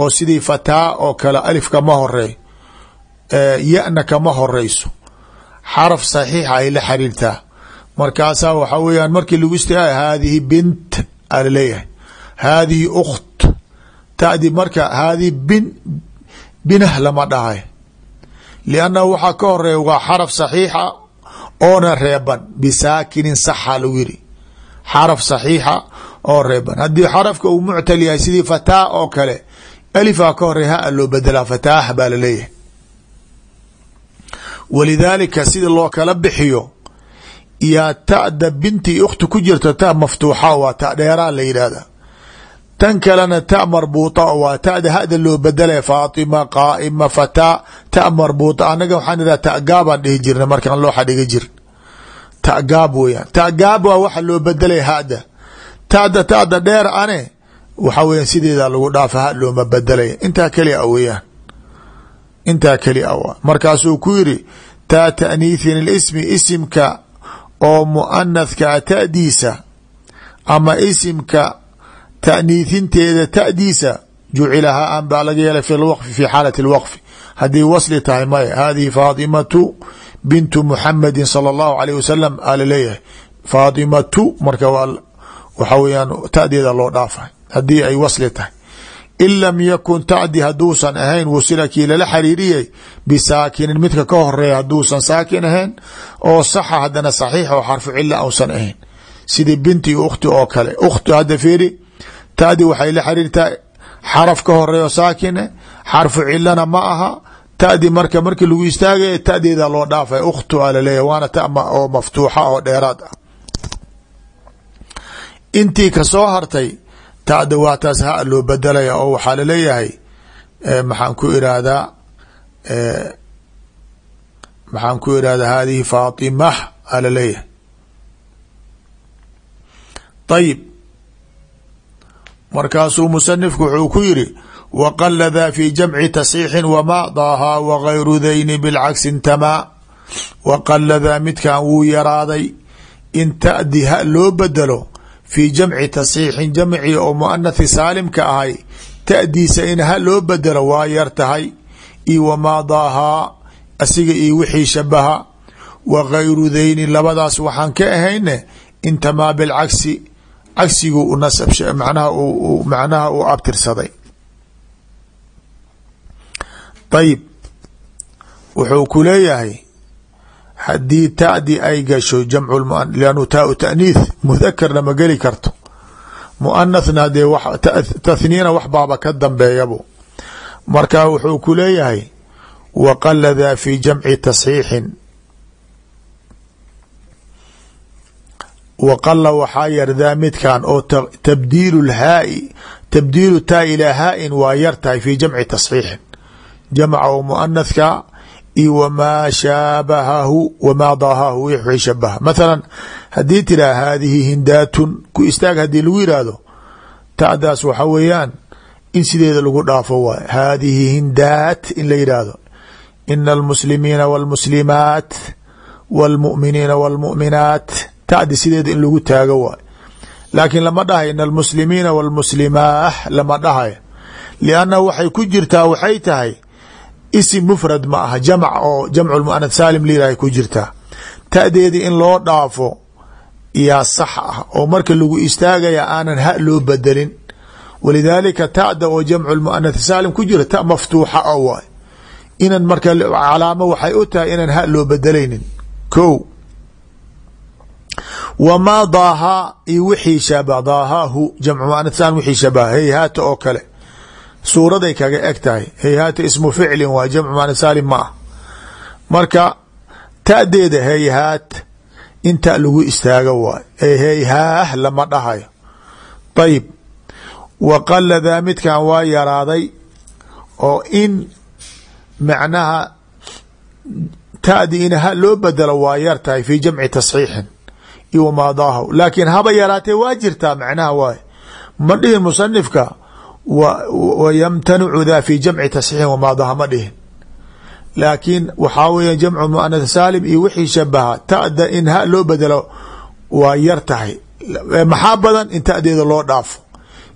oo sidii fataa oo kale alif kama horeey ya-na kama horeyso xaraf saxiixa ay la xariirtaa markaasaa waxaa weyaan markii lagu istaaga haadihi bint alaleeyahay haadihi ukht ta'di marka haadihi bin binah lama dhahay liannahu waxaa ka horreeya waa xaraf saxiixa oona reeban bisaakinin saxa lagu yiri xaraf saxiixa oo reeban haddii xarafka uu muctal yahay sidii fataa oo kale alifaa ka horreeya ha loo bedelaa fataah baa la leeyahay walidaalika sida loo kala bixiyo yaa ta'da binti ukhti ku jirta ta maftuuxa waa ta dheeraa la yidhaahda tan kalena ta marbuuta waa ta'da hada loo bedelaya faatima qaa'ima fataa ta marbuuta anaga waxaan idhaha ta'gaabaan dhihi jirna markaan looxa dhiga jirin ta'gaab weyaan ta'gaab waa waxa loo bedelaya hada. Ta'da ta'da dheer ane waxa weyan sideeda lagu dhaafa ha looma bedelaya intaa kelia weyaan intaa keli a waa. Markaasuu ku yiri taa taaniithin ilismi isimka oo muanathkaa ta'diisa ama isimka taaniithinteeda ta'diisa jucila haan baa laga yeelay fi lwqfi fi xaalati اlwqfi haddii wasli tahay maya hadihi faatimatu bintu muxamedi salى اllahu alayh wasalam aa laleeyahay faatimatu marka waxa weyaan ta'deeda loo dhaafay haddii ay wasli tahay in lam yakun tacdi hadduusan ahayn wasila kii lala xariiriyay bisaakinin midka ka horeeya hadduusan saakin ahayn oo saxa haddana saxiix oo xarfu cila ausan ahayn sidii binti ukhti oo kale ukhti hadda fiiri tadi waxay la xiriirtaa xaraf ka horeeyo saakine xarfu cilana ma aha. Tadi marka markii lagu istaagaya tadeeda loo dhaafay. Ukhtu a laleeya waana ta oo maftuuxa oo dheeraad ah. Intii ka soo hartay tada waataas ha loo bedelaya oo waxaa la leeyahay maxaan ku irahdaa maxaan ku irahdaa hadihi faatimah a la leeyahay ayib markaasuu musanifku wuxuu ku yiri waqaladaa fi jamci tasxiixin wama daahaa wagayru dayni bilcagsi intamaa waqaladaa midkan wuu yaraaday in ta'di ha loo bedelo fi jamci tasxiixin jamci oo muanathi saalimka ahay ta'diisa in ha loo bedelo waa yar tahay io wamaa daahaa asiga iyo wixii shabaha wa gayru dayni labadaas waxaan ka ahayne intamaa bilcagsi cagsigu manaha macnaha uu abtirsaday. Ayib wuxuu ku leeyahay haddii ta'di ay gasho jamcu lannu taau taaniith mudakarna ma geli karto. Muanathna dee tathniina wax baaba ka dambeeyabu marka wuxuu ku leeyahay waqaladaa fi jamci tasxiixin waqala waxaa yardaa midkan oo tabdiil haai tabdiilu taa ilaa haa-in waa yartahay fii jamci tasxiixin. Jamca o muanathka iyo wamaa shaabahahu wamaa daahahu wixii shabaha mathalan haddii tiraa haadihi hindaatun ku istaag haddii lagu yidhaahdo ta'daas waxa weeyaan in sideeda lagu dhaafo waay haadihi hindaat in la yidhaahdo ina almuslimiina walmuslimaat walmuminiina walmuminaat ta'di in lagu taago waay. Laakiin lama dhahay ina almuslimiina wاlmuslimaah lama dhahay. Liannahu waxay ku jirtaa waxay tahay isim mufrad ma aha jamc oo jamcu saalim layirahay ku jirtaa. Ta'deedii in loo dhaafo yaa sax ah oo marka lagu istaagaya aanan ha loo bedelin. Walidaalika ta'da oo jamcu saalim ku jira ta maftuuxa a waay. Inan marka calaamo waxay u tahay inaan ha loo bedelaynin. Ko wamaa daahaa iyo wixii shaba daahaahu jamcu muanath saalim wixii shabaha hayhaata oo kale suuraday kaga eg tahay hayhaata ismu ficlin waa jamcu muanad saalim ma ah marka ta'deeda hayhaat inta lagu istaago waay ee hayhaah lama dhahayo ayib wa qaladaa midkan waa yaraaday oo in macnaha ta'di in loo bedelo waa yar tahay fi jamci tasxiixin iyo wamaa daahaw laakiin haba yaraatee waa jirtaa macnaha waay ma dhihin musanifka w ymtanicu da fi jamci tasxiixin wamaadaha ma dhihin. Laakiin waxaa weya jamcu muanath saalim iyo wixii shabaha ta'da in ha loo bedelo waa yar tahay. Maxaa badan in ta'deeda loo dhaafo?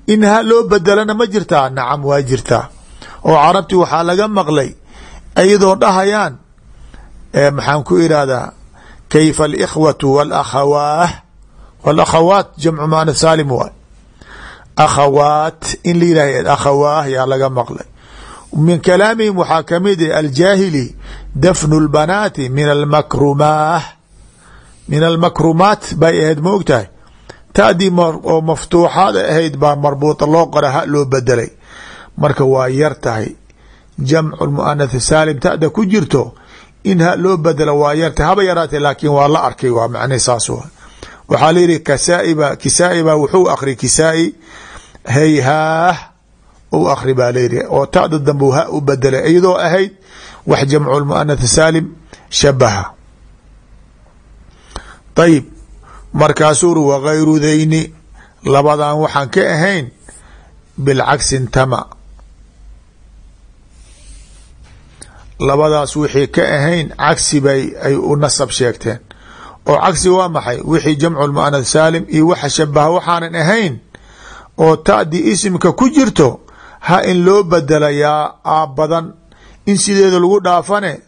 In ha loo bedelana ma jirtaa? Nacam waa jirtaa. Oo carabti waxaa laga maqlay ayadoo dhahayaan maxaan ku irahdaa kayfa alikhwatu wاlakhawaah wاlakhawaat jamcu muanath saalim waay akhawaat in la yihah akhawaah yaa laga maqlay min kalaamihim waxaa ka mid ah aljaahili dafnu lbanaati min almakrumaah min almakrumaat bay ahayd ma og tahay ta'dii oo maftuuxaad ahayd baa marbuuta loo qora ha loo bedelay marka waa yar tahay jamcu muanath saalim ta'da ku jirto in loo bedelo waa yartahay haba yaraatee laakiin waa la arkay waa macne saas wa waxaa layihi kasaiba kisaa'iba wuxuu akri kisaa-i hayhaah u akri baa layihi oo ta'da dambe ha u bedelay iyadoo ahayd wax jamcu lmuanath saalim shabaha. Ayib markaasuu uri wagayru dayni labadan waxaan ka ahayn bilcagsi intama labadaas wixii ka ahayn cagsi bay ay u nasab sheegteen. Oo cagsi waa maxay? Wixii jamcu lmuanath saalim iyo waxa shabaha waxaanan ahayn oo ta'di isimka ku jirto ha in loo bedelayaa aa badan. In sideeda lagu dhaafane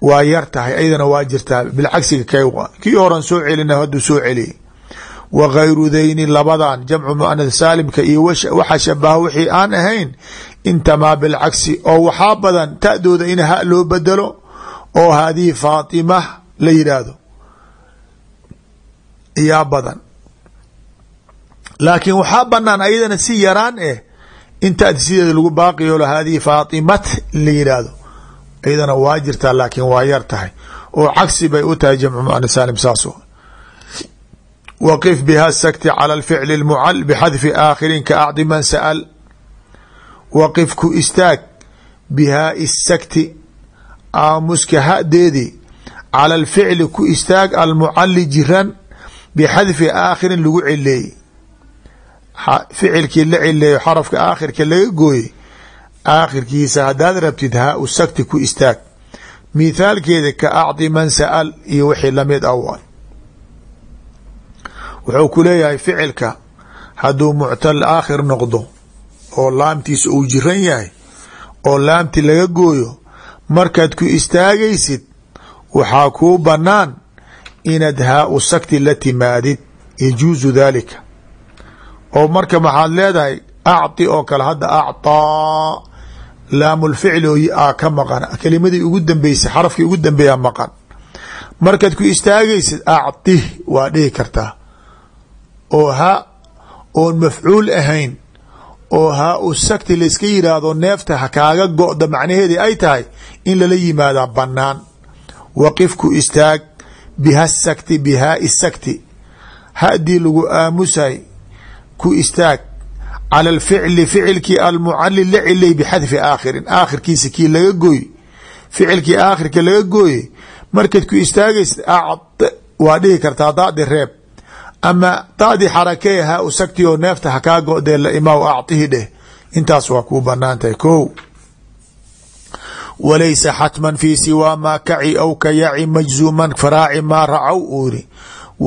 waa yar tahay ayadana waa jirtaa. Bilcagsiga kay kii horan soo celina hadduu soo celiyay wa gayru dayni labadan jamcu muanath saalimka iyo waxa shabaha wixii aan ahayn intamaa bilcagsi oo waxaa badan ta'dooda in ha loo bedelo oo haadihi faatima la yidhaahdo. Yaa badan. Laakiin waxaa banaan ayadana si yaraan eh in ta'di sideeda lagu baaqiyoolo haadihi faatimat la yidhaahdo. Ayadana waa jirtaa laakiin waa yar tahay. Oo cagsi bay u tahay jamcu muana saalim saas waqif biha sakti cala alficli lmucal bixadfi aakhirin ka acdi man sa'al waqif ku istaag bihaai sakti aamuska hadeedii cala alficli ku istaag almucali jiran bixadfi aakhirin lagu cileeyey ficilkii la cileeyo xarafka aakhirka laga gooyey aakhirkiisa haddaad rabtid haa u sakti ku istaag. Mithaalkeeda ka acdi man sa'al iyo wixii la mid ah waay. Wuxuu ku leeyahay ficilka hadduu muctal aakhir noqdo oo laamtiisa uu jiran yahay oo laamti laga gooyo markaad ku istaagaysid waxaa kuu bannaan inaad haa u sakti la timaadid yajuusu daalika. Oo marka maxaad leedahay acطi oo kale hadda acطaa laamulficli oo a ka maqan kelimadii ugu dambeysay xarafkii ugu dambeeya maqan. Markaad ku istaagaysid acdih waa dhihi kartaa. Oo ha oon mafcuul ahayn oo haa u sagti layska yidhaahdo neefta ha kaaga go-da macnaheedii ay tahay in lala yimaadaa bannaan. Waqif ku istaag biha sakti bihaai sakti haddii lagu aamusay ku istaag cala alficli ficilkii almucalil la cilay bixadfi aakhirin. Aakhirkiisa kii laga gooy ficilkii aakhirka laga gooye markaad ku istaagaysa acd waa dhihi kartaa daadi reeb ama daadi xarakee ha u sagti oo neefta ha kaa go-dee la imaa acdihi dheh. Intaas waa kuu bannaan tahay ko walaysa xatman fi siwaa maa kaci aw ka yaci majzuuman faraaci maa racaw uu yiri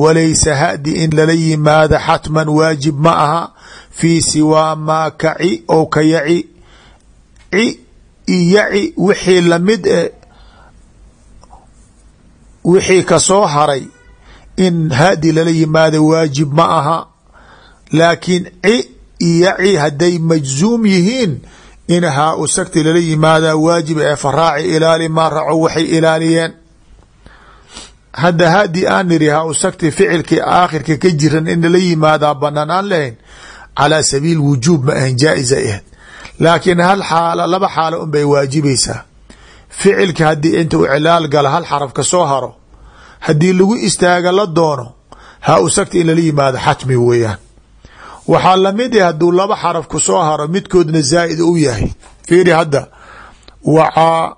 walaysa hadi in lala yimaada xatman waajib ma aha fii siwaa maa kaci ou ka yaci. Ci yaci wixii la mid e wixii ka soo haray in hadi lala yimaada waajib ma aha laakiin ci yaci hadday majzuum yihiin in haa u sagti lala yimaadaa waajib ee faraaci ilaali maa raco waxay ilaaliyeen. Hadda haddii aan niri haa u sagti ficilkii aakhirka ka jiran in lala yimaadaa banaan aan lahayn calaa sabiil wujuub ma ahan jaa-is ay ahayd. Laakiin hal xaala laba xaalo un bay waajibaysaa. Ficilka haddii inta u cilaal gala hal xaraf ka soo haro haddii lagu istaaga la doono haa u sagti in lala yimaado xatmi weeyaan. Waxaa la mid ah hadduu laba xaraf ku soo haro midkoodna zaa'id u yahay. Fiiri hadda wacaa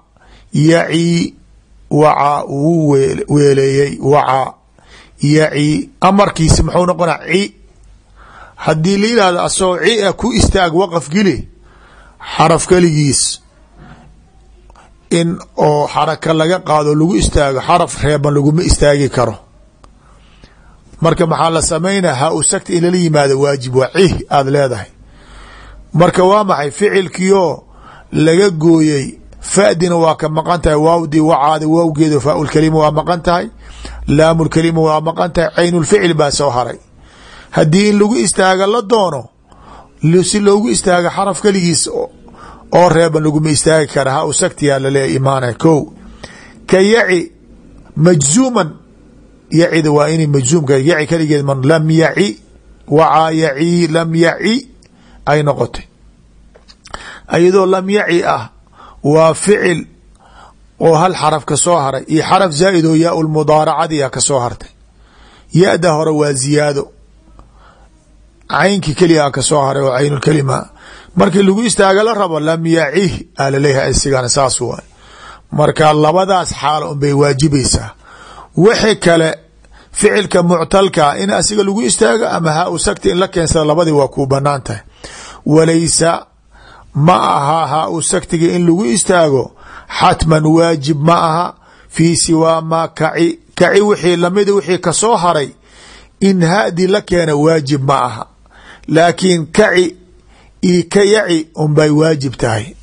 yaci wacaa wuu weeleeyey. Wacaa yaci amarkiisi muxuu noqona ci. Haddii la yihahdo asagoo ci a ku istaag waqaf geli xaraf keligiis in oo xaraka laga qaado lagu istaago xaraf reeban laguma istaagi karo. Marka maxaa la samaynaa ha u sagta in lala yimaado waajib waa cih aada leedahay. Marka waa maxay? Ficilkiioo laga gooyey fadina waa ka maqan tahay waawdii wacaada waawgeedo faaulkalima waa maqan tahay laamulkalima waa maqan tahay caynulficil baa soo haray. Haddii in lagu istaaga la doono si loogu istaaga xaraf keligiis oo reeban laguma istaagi kara ha u sagtiyaa laleeya imaanay ko ka yaci majzuuman yacida waa inay majzuumka yaci keligeed man lam yaci wacaa yaci lam yaci ay noqotay. Iyadoo lam yaci ah waa ficil oo hal xaraf ka soo haray iyo xaraf zaa'id oo yaa lmudaaracadiya ka soo hartay. Ya-da hore waa ziyaado. Caynkii keligaa ka soo haray oo caynulkelima markii lagu istaaga la rabo lam yacih a la leeyahay isigana saas waay. Marka labadaas xaalo unbay waajibaysaa. Wixi kale ficilka muctalka in asiga lagu istaago ama ha u sagti in la keensada labadii waa kuu bannaan tahay. Walaysa ma aha ha u sagtiga in lagu istaago xatman waajib ma aha fii siwaa maa kaci kaci wixii lamida wixii ka soo haray in hadi la keena waajib ma aha. Laakiin kaci io ka yaci unbay waajib tahay.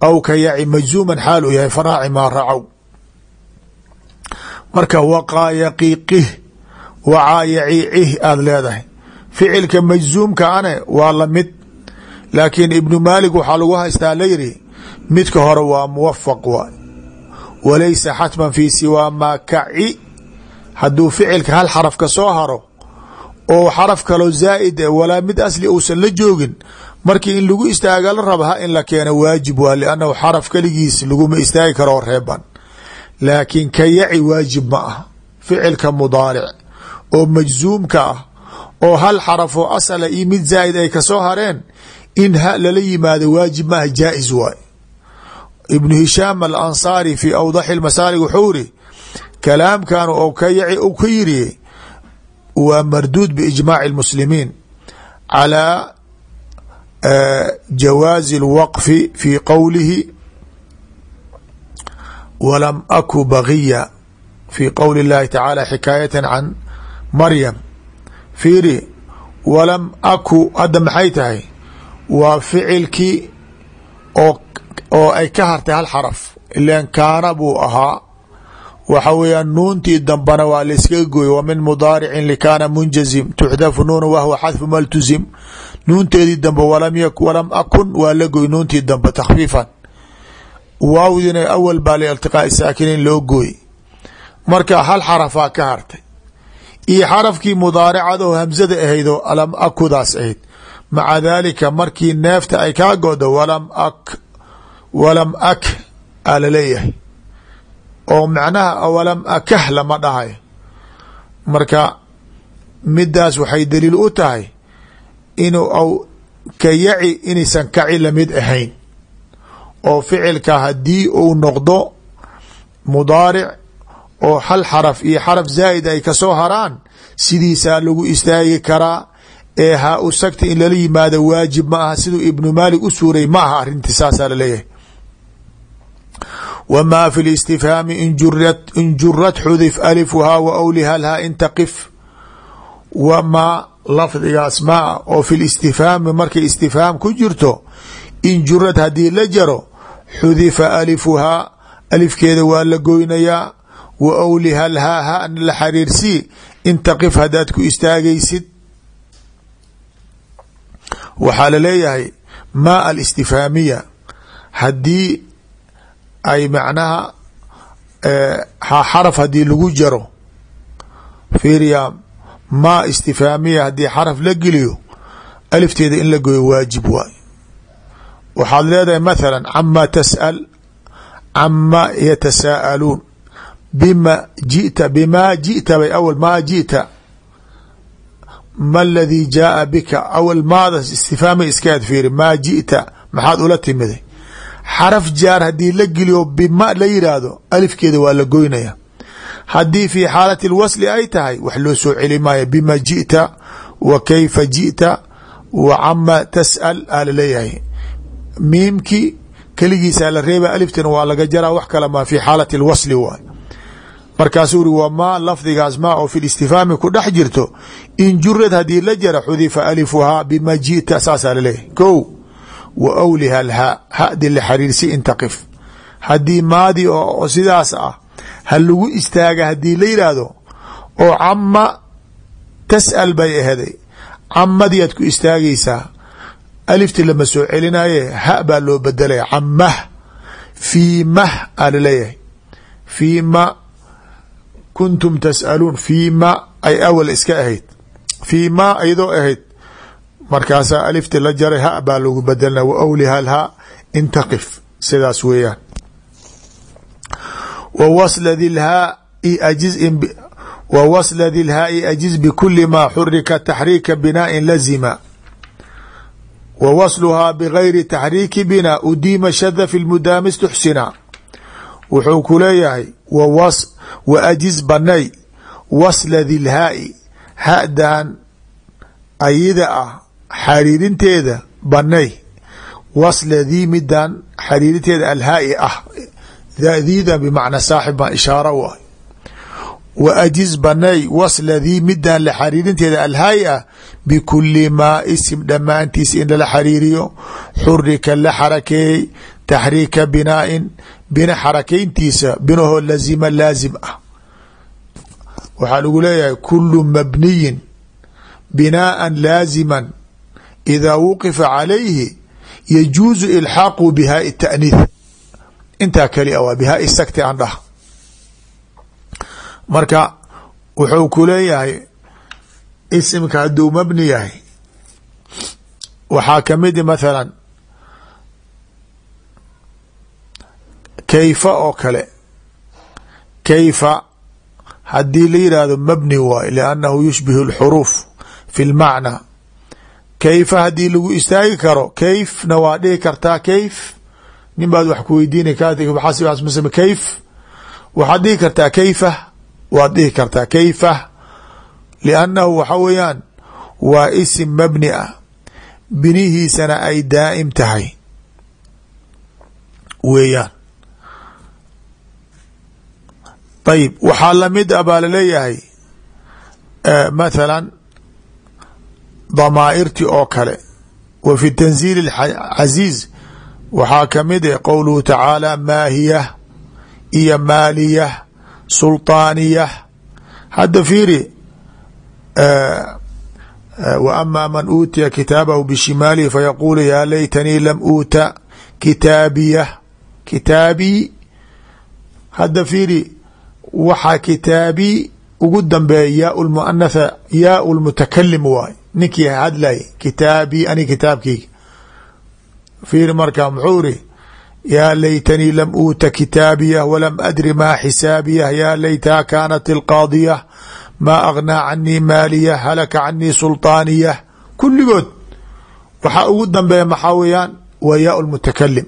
Aw ka yaci majzuuman xaal uu yahay faraaci maa racow. Marka waqaa yaqiiqih wacaa aada leedahay. Ficilka majzuumka ane waa la mid laakiin ibnu maalik waxaa lagu haystaa layidhi midka hore waa muwafaq waay walaysa xatman fii siwaa maa kaci. Hadduu ficilka hal xaraf ka soo haro oo xaraf kaloo zaa'id walaa mid asli uusan la joogin markii in lagu istaaga la raba ha in la keeno waajib waa liannahu xaraf keligiis laguma istaagi karoo reeban. Laakiin ka waajib ma ah ficilka mudaaric oo majzuumka ah oo hal xaraf oo asala iyo mid zaa'id ay ka soo hareen in lala yimaado waajib maaha jaa-is waay ibnu hishaam alansaari fi awdaxi lmasaalig wuxuu iri kalaamkan oo ka yaci u yiri waa marduud biijmaaci اlmuslimiin calى jawaazi اlwaqfi fi qowlihi walam aku bagiya fi qowli اllahi tacaala xikaayata can maryam fiiri walam aku hadda maxay tahay waa ficilkii oo oo ay ka hartay hal xaraf ilan kaana buu ahaa waxa weeyaan nuuntii dambana waa layskaga gooye wa min mudaaricin likaana munjazim tuxdafu nuuna wahwa xadfu maltuzim nuunteedii dambe walam akun waa la gooy nuuntii dambe takhfiifan. Waawdina awal baa liiltiqaai saakiniin loo gooy. Marka hal xarafaa ka hartay. Iyo xarafkii mudaaracad oo hamsada ahayd oo alam akudaas ahayd. Maca daalika markii neefta ay kaa godo walam ak walam ak aa la leeyahay oo macnaha walam akah lama dhahayo marka midaas waxay daliil u tahay inuu ka yaci inaysan kaci la mid ahayn. oo ficilka haddii uu noqdo mudaaric oo hal xaraf iyo xaraf zaa'id ay ka soo haraan sidiisaa lagu istaagi karaa ee haa u sagta in lala yimaado waajib ma aha siduu ibnu maalik u suuray ma aha arrintii saasaa la leeyahay wma fi اlistifhaami in jurat xudif alifuhaa wa wlihalhaa intaqif wamaa lafdigaas maa oo fi listifhaami markay istifhaam ku jirto in jurad haddii la jaro xudifa alifuhaa alifkeeda waa la goynayaa wa wlihalhaa hana la xariirsii intaqif haddaad ku istaagaysid. Waxaa la leeyahay maa alistifhaamiya haddii ay macnaha xaraf haddii lagu jaro fiiriya maa istifhaamiya haddii xaraf la geliyo alifteeda in la goyo waajib waay. Waxaad leedahay mathala cama tas'al cama yatasaa'aluun bima jita bimaa ji'ta bay awal maa ji'ta ma aladii jaaa bika? Awal maada istifhaamay iskaad fiiri maa ji'ta. Maxaad ula timiday xaraf jaar haddii la geliyo bima la yiraahdo alifkeeda waa la goynaya haddii fi xaalati اlwasli ay tahay wax loo soo celi maayo bima jiئta wa kayfa jiئta wa cama tasأal aa laleeyahay miimki keligiisaa la reeba aliftana waa laga jaraa wax kale ma fi xaalati اlwasli waay markaasuu uri wa maa lafdigaas maa oo fi istifhaami ku dhex jirto in jurad haddii la jara xudifa alifuhaa bima jiئta saasaa laleeyahay ko wa wliha lhaa hadi la xariirsi intaqif haddii maadi oo sidaas ah ha lagu istaaga haddii la yidhaahdo oo cama tas'al bay aheday camadiyaad ku istaagaysaa alifti lama soo celinaye ha baa loo bedelaya camah fii mah aa la leeyahay fii ma kuntum tas'aluun. Fii ma ay awal iska ahayd. Fii ma iyadoo ahayd markaasaa alifti la jaray ha baa lagu bedelna wa wliha lhaa intaqif. Sidaas weeyaan wa wasla dilhaai ajiz wasla bikuli maa xurika taxriika binaain lazima wa wasluhaa bigayri taxriiki binaa udiima shada fi lmudaami istuxsina wuxuu ku leeyahay wa ajiz banay wasla dilhaai hadan ayida ah xariirinteeda banay wasladii midan xariirinteeda alhaai ah daadiidan bimacnaa saaxib baan ishaara u ah wa ajiz banay wasladii midaan la xariirinteeda alhaay ah bikuli maa isim dhammaantiis in lala xariiriyo. Xurika la xarakeeyey taxriika binaain bina xarakayntiisa binahoo lazima laasim ah. Waxaa lagu leeyahay kulu mabniyin binaaan laasiman idaa wuqifa calayhi yajuusu ilxaaqu bihaai taaniih intaa kali a waa bihaai sakti aan dhah marka wuxuu ku leeyahay isimka hadduu mabni yahay waxaa kamidi mathala kayfa oo kale kayfa haddii la yidhaahdo mabni waay liannahu yushbihu اlxuruuf fi lmacna kayfa haddii lagu istaagi karo kayfna waa dhihi kartaa kayf nin baad wax ku weydiinay kayf? Waxaad dhihi kartaa kayfa waad dhihi kartaa kayfa liannahu waxa weeyaan waa isim mabni ah. Binihiisana ay daa'im tahay. Weeyaan. Ayib waxaa la mid a baa la leeyahay mathala damaa'irti oo kale. Wa fi tanziil casiiz waxaa ka mid ah qowluhu tacaala maahiyah iyo maaliyah sulطaaniyah hadda fiiri w ama man uutiya kitaabahu bishimaalihi fayaquulu yaa laytanii lam uuta kitaabiyah. Kitaabii hadda fiiri waxaa kitaabi ugu dambeeya yaa lmuanatha yaa lmutakalim waay. Ninkii hadlay kitaabii ani kitaabkeyga fiiri marka muxuu iri yaa laytanii lam uuta kitaabiyah walam adri maa xisaabiyah yaa laytaha kaanat ilqaadiyah maa agnaa canii maaliyah halaka canii sulطaaniyah kulligood waxaa ugu dambeeya maxaa weeyaan waa yaa lmutakalim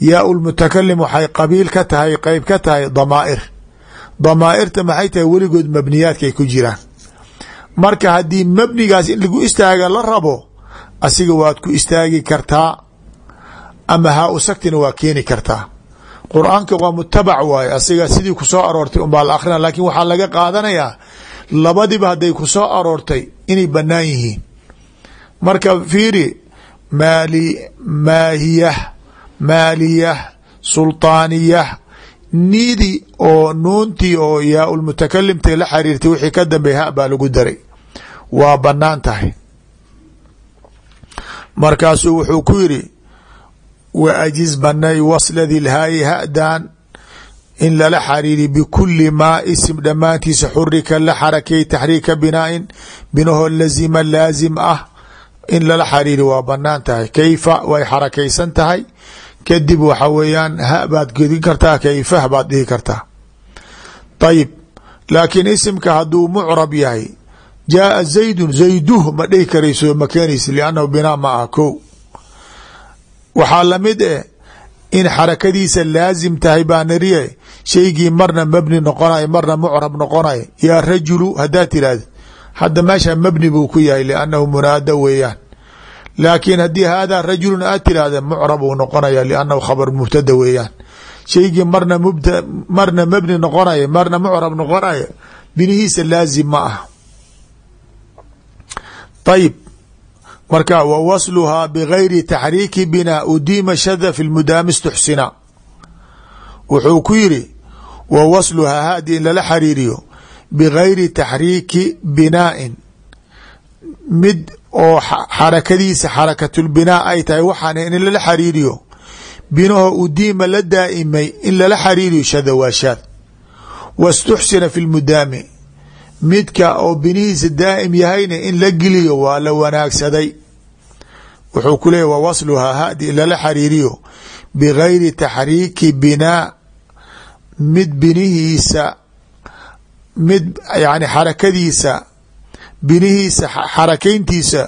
yaa lmutakalim waxay qabiil ka tahay qeyb ka tahay damaa'ir damaa'irta maxay tahay weligood mabniyaadkay ku jiraan marka haddii mabnigaas in lagu istaaga la rabo asiga waad ku istaagi kartaa ama haa u saktina waa keeni kartaa. Qur'aanka waa mutabac waaye asiga sidii ku soo aroortay unbaa la akhrina laakiin waxaa laga qaadanayaa labadiba hadday ku soo aroortay inay bannaan yihiin. Marka fiiri maali maahiyah maaliyah sulطaaniyah niidii oo nuuntii oo yaa ulmutakalimta la xariirtay wixii ka dambeey ha baa lagu daray. Waa bannaan tahay. Markaasuu wuxuu ku yidhi wa ajiz banay wasladii lhaayi ha'dan in lala xariiri bikuli maa isim dhammaantiisa xurika la xarakay taxriika binaain binahoo lazima laazim ah in lala xariiri waa bannaan tahay kayfa way xarakaysan tahay kadib waxa weeyaan ha baad gedin kartaa kayfah baad dhihi kartaa ayib laakiin isimka hadduu mucrab yahay jaaa zaydun zayduh ma dhihi karayso ma keenaysa liannahu binaa ma ah ko waxaa la mid eh in xarakadiisa laazim tahay baa nariye shaygii marna mabni noqonay marna mucrab noqonay yaa rajulu haddaad tirahda hadda meesha mabni buu ku yahay liannahu munaada weeyaan. Laakiin haddii haadaa rajulun aad tirahda mucrab uu noqonaya liannahu khabar mubtada weeyaan. Shaygii marna mubd marna mabni noqonaya marna mucrab noqonaya binihiisa laazim ma ah ayib marka w wasluhaa bgayri taxriiki bina udiima shada fi lmudaami stuxsina wuxuu ku yiri wa wasluhaa hadi in lala xariiriyo bgayri taxriiki binaain. Mid oo xarakadiisa xarakatulbinaa ay tahay waxaan in lala xariiriyo binaho udiima la daa'imay in lala xariiriyo shada waa shaad. Wastuxsina fi lmudaami midka oo binihiisa daa'im yahayna in la geliyo waa la wanaagsaday wuxuu ku leeyay wa wasluhaa hadi in lala xariiriyo bigayri taxriiki binaa mid binihiisa mid yani xarakadiisa binihiisa xarakayntiisa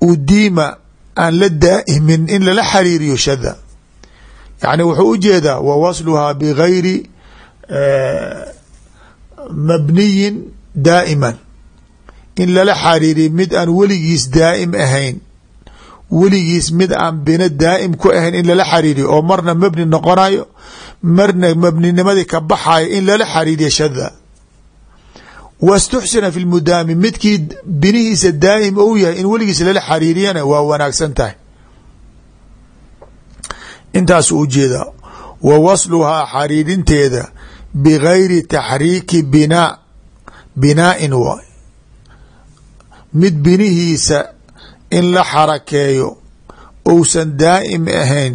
udiima aan la daa'imin in lala xariiriyo shada yani wuxuu u jeedaa wa wasluhaa bigayri mabniyin daa'iman in lala xariiriyo mid aan weligiis daa'im ahayn weligiis mid aan bina daa'im ku ahayn in lala xariiriyo oo marna mabni noqonayo marna mabninimadii ka baxayo in lala xariiriyo shada wastuxsina fi lmudaami midkii binihiisa daa'im ou yahay in weligiis lala xariiriyana waa wanaagsan tahay. Intaasuu u jeedaa wa wasluhaa xariirinteeda bigayri taxriiki binaa binaa'in waay mid binihiisa in la xarakeeyo ousan daa'im ahayn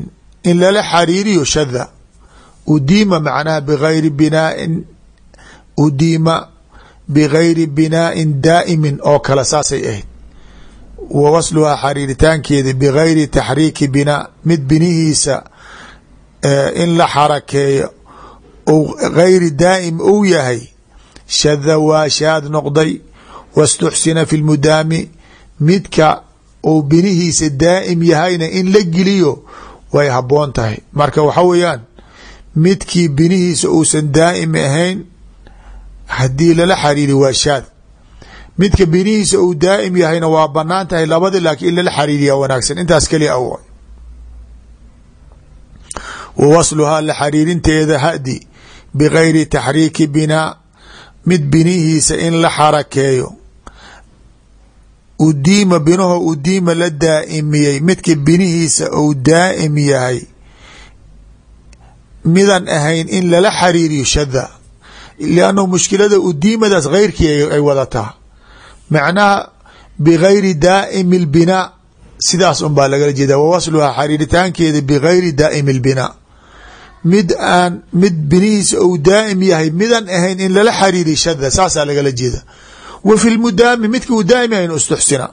in lala xariiriyo shada udiima macnaha bigayri binaain udiima bigayri binaa'in daa'imin oo kale saasay ahayd. Wa wasluhaa xariiritaankeeda bigayri taxriiki binaa mid binihiisa in la xarakeeyo gayri daa'im ou yahay shada waa shaad noqday wastuxsina fi lmudaami midka uu binihiisa daa'im yahayna in la geliyo way habboon tahay. Marka waxa weeyaan midkii binihiisa uusan daa'im ahayn haddii lala xariiri waa shaad. Midka binihiisa uu daa'im yahayna waa bannaan tahay labadi laakiin in lala xariiriyaa wanaagsan. Intaas keliya aw wa wasluhaa la xariirinteeda hadi bigayri taxriiki binaa mid binihiisa in la xarakeeyo udiima binaho udiima la daa'imiyey. Midka binihiisa uu daa'im yahay midan ahayn in lala xariiriyo shada liannahu mushkilada udiimadaas keyrkii ay wadataa. Macnaha bigayri daa'imi اlbinaa sidaas un baa lagala jeeda wa wasluhaa xariiritaankeeda bigayri daa'imi اlbinaa mid aan mid binihiisa ou daa'im yahay midan ahayn in lala xariiriy shada saasaa lagala jeeda wa fi lmudaami midka daa'im yahay in istuxsina.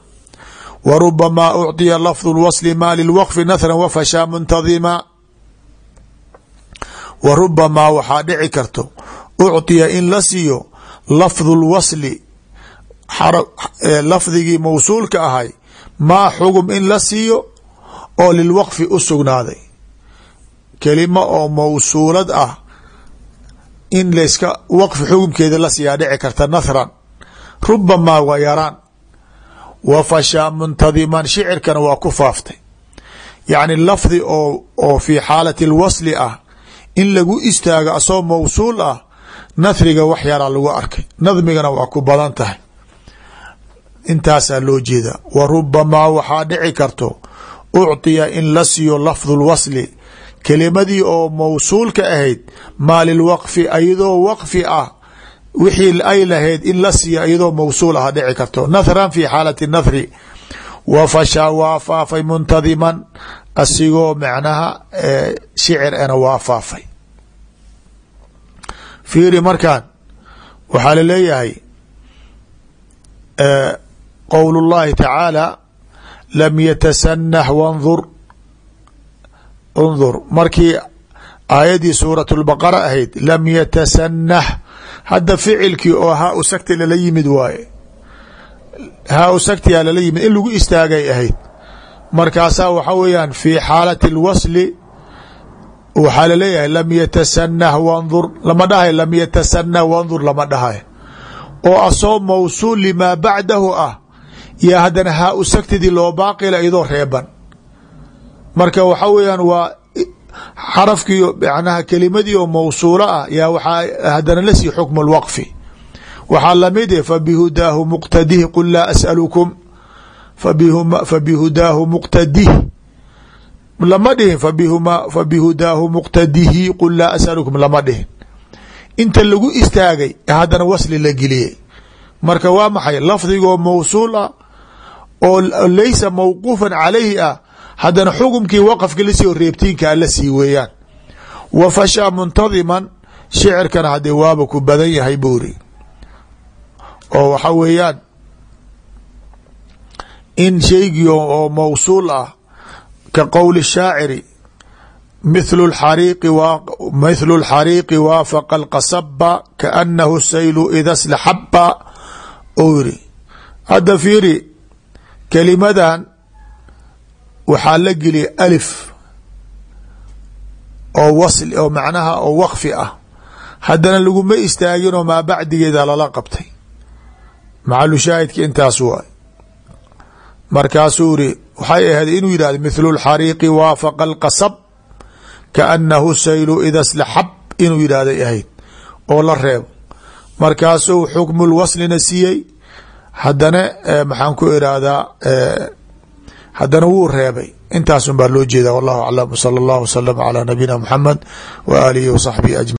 Wa rubamaa ucطiya lafdu lwasli ma lilwaqfi nahran wafashaa muntadima wa rubamaa waxaa dhici karto ucطiya in la siiyo lafdu lwasli lafdigii mawsuulka ahay maa xugum in la siiyo oo lilwaqfi u sugnaaday. Kelimo oo mawsuulad ah in layska waqfi xugumkeeda la dhici karta nahran rubamaa waa yaraan. Wa fashaa muntadiman shicirkana waa ku faaftay. Yacni lafdi oo oo fii xaalati lwasli ah in lagu istaago asoo mawsuul ah nahriga wax yaraa lagu arkay. Nadmigana waa ku badan tahay. Intaasaa loo jeeda wa rubamaa waxaa dhici karto ucطiya in la siiyo lafdu lwasli kelimadii oo mawsuulka ahayd maa lilwaqfi iyadoo waqfi ah wixii ay lahayd in la siiyo iyadoo mawsuul ah dhici karto. Nahran fi xaalati nahri wa fashaa waa faafay muntadiman asigoo macnaha shicir ana waa faafay. Fiiri markaan waxaa la leeyahay qowl اllahi tacaala lam yatasanah wandur undur markii aayaddii suurat lbaqara ahayd lam yatasanah hadda ficilkii oo haa u sagti lala yimid waaye. Haa u sagtiyaa lala yimid. In lagu istaagay ahayd. Markaasaa waxa weeyaan fii xaalati اlwasli waxaa la leeyahay lam yatasanah wandur lama dhahay lam yatasanah wandur lama dhahay. Oo asoo mawsuul limaa bacdahu ah yaa haddana haa u sagtidii loo baaqila iyadoo reeban. Marka waxa weeyaan waa xarafkii manaha kelimadii oo mawsuulo ah yaa waxaa haddana la sii xukmu lwaqfi waxaa la mid eh fabihudaahu muqtadih qul laa as'alukum fabihudaahu muqtadih. Lama dhihin fabihudaahu muqtadihi qul laa as'alukum lama dhihin. Inta lagu istaagay haddana wasli la geliyey. Marka waa maxay? Lafdigoo mawsuul ah oo laysa mawquufan calayhi ah haddana xukumkii waqafka la sii o reebtiinkaa la sii weeyaan. Wa fashaa muntadiman shicirkana haddee waaba ku badan yahay buuri oo waxa weeyaan in shaygii oo mawsuul ah ka qowli shaaciri mithlu xariiqi mithlu اlxariiqi waafaqa alqasaba kaanahu saylu ida slaxaba ou yiri hadda fiiri kelimadan waxaa la geliyay alif oo wasl oo macnaha oo waqfi ah. Haddana laguma istaaginoo maa bacdigeeda lala qabtay. Maxalu shaahidka intaas waay. Markaasuu iri waxay ahayd inuu yidhahdo mithlu lxariiqi waafaqa alqasab kaanahu saylu ida slaxab inuu yidhahday ahayd oo la reebo. Markaasuu xukmu lwaslina siiyey. Haddana maxaan ku irahdaa haddana wuu reebay. Intaasun baa loo jeeda wallahu aclam sala allahu wasalam calaa nabiyina muxamed wa aalihi wa saxbihi ajmaciin.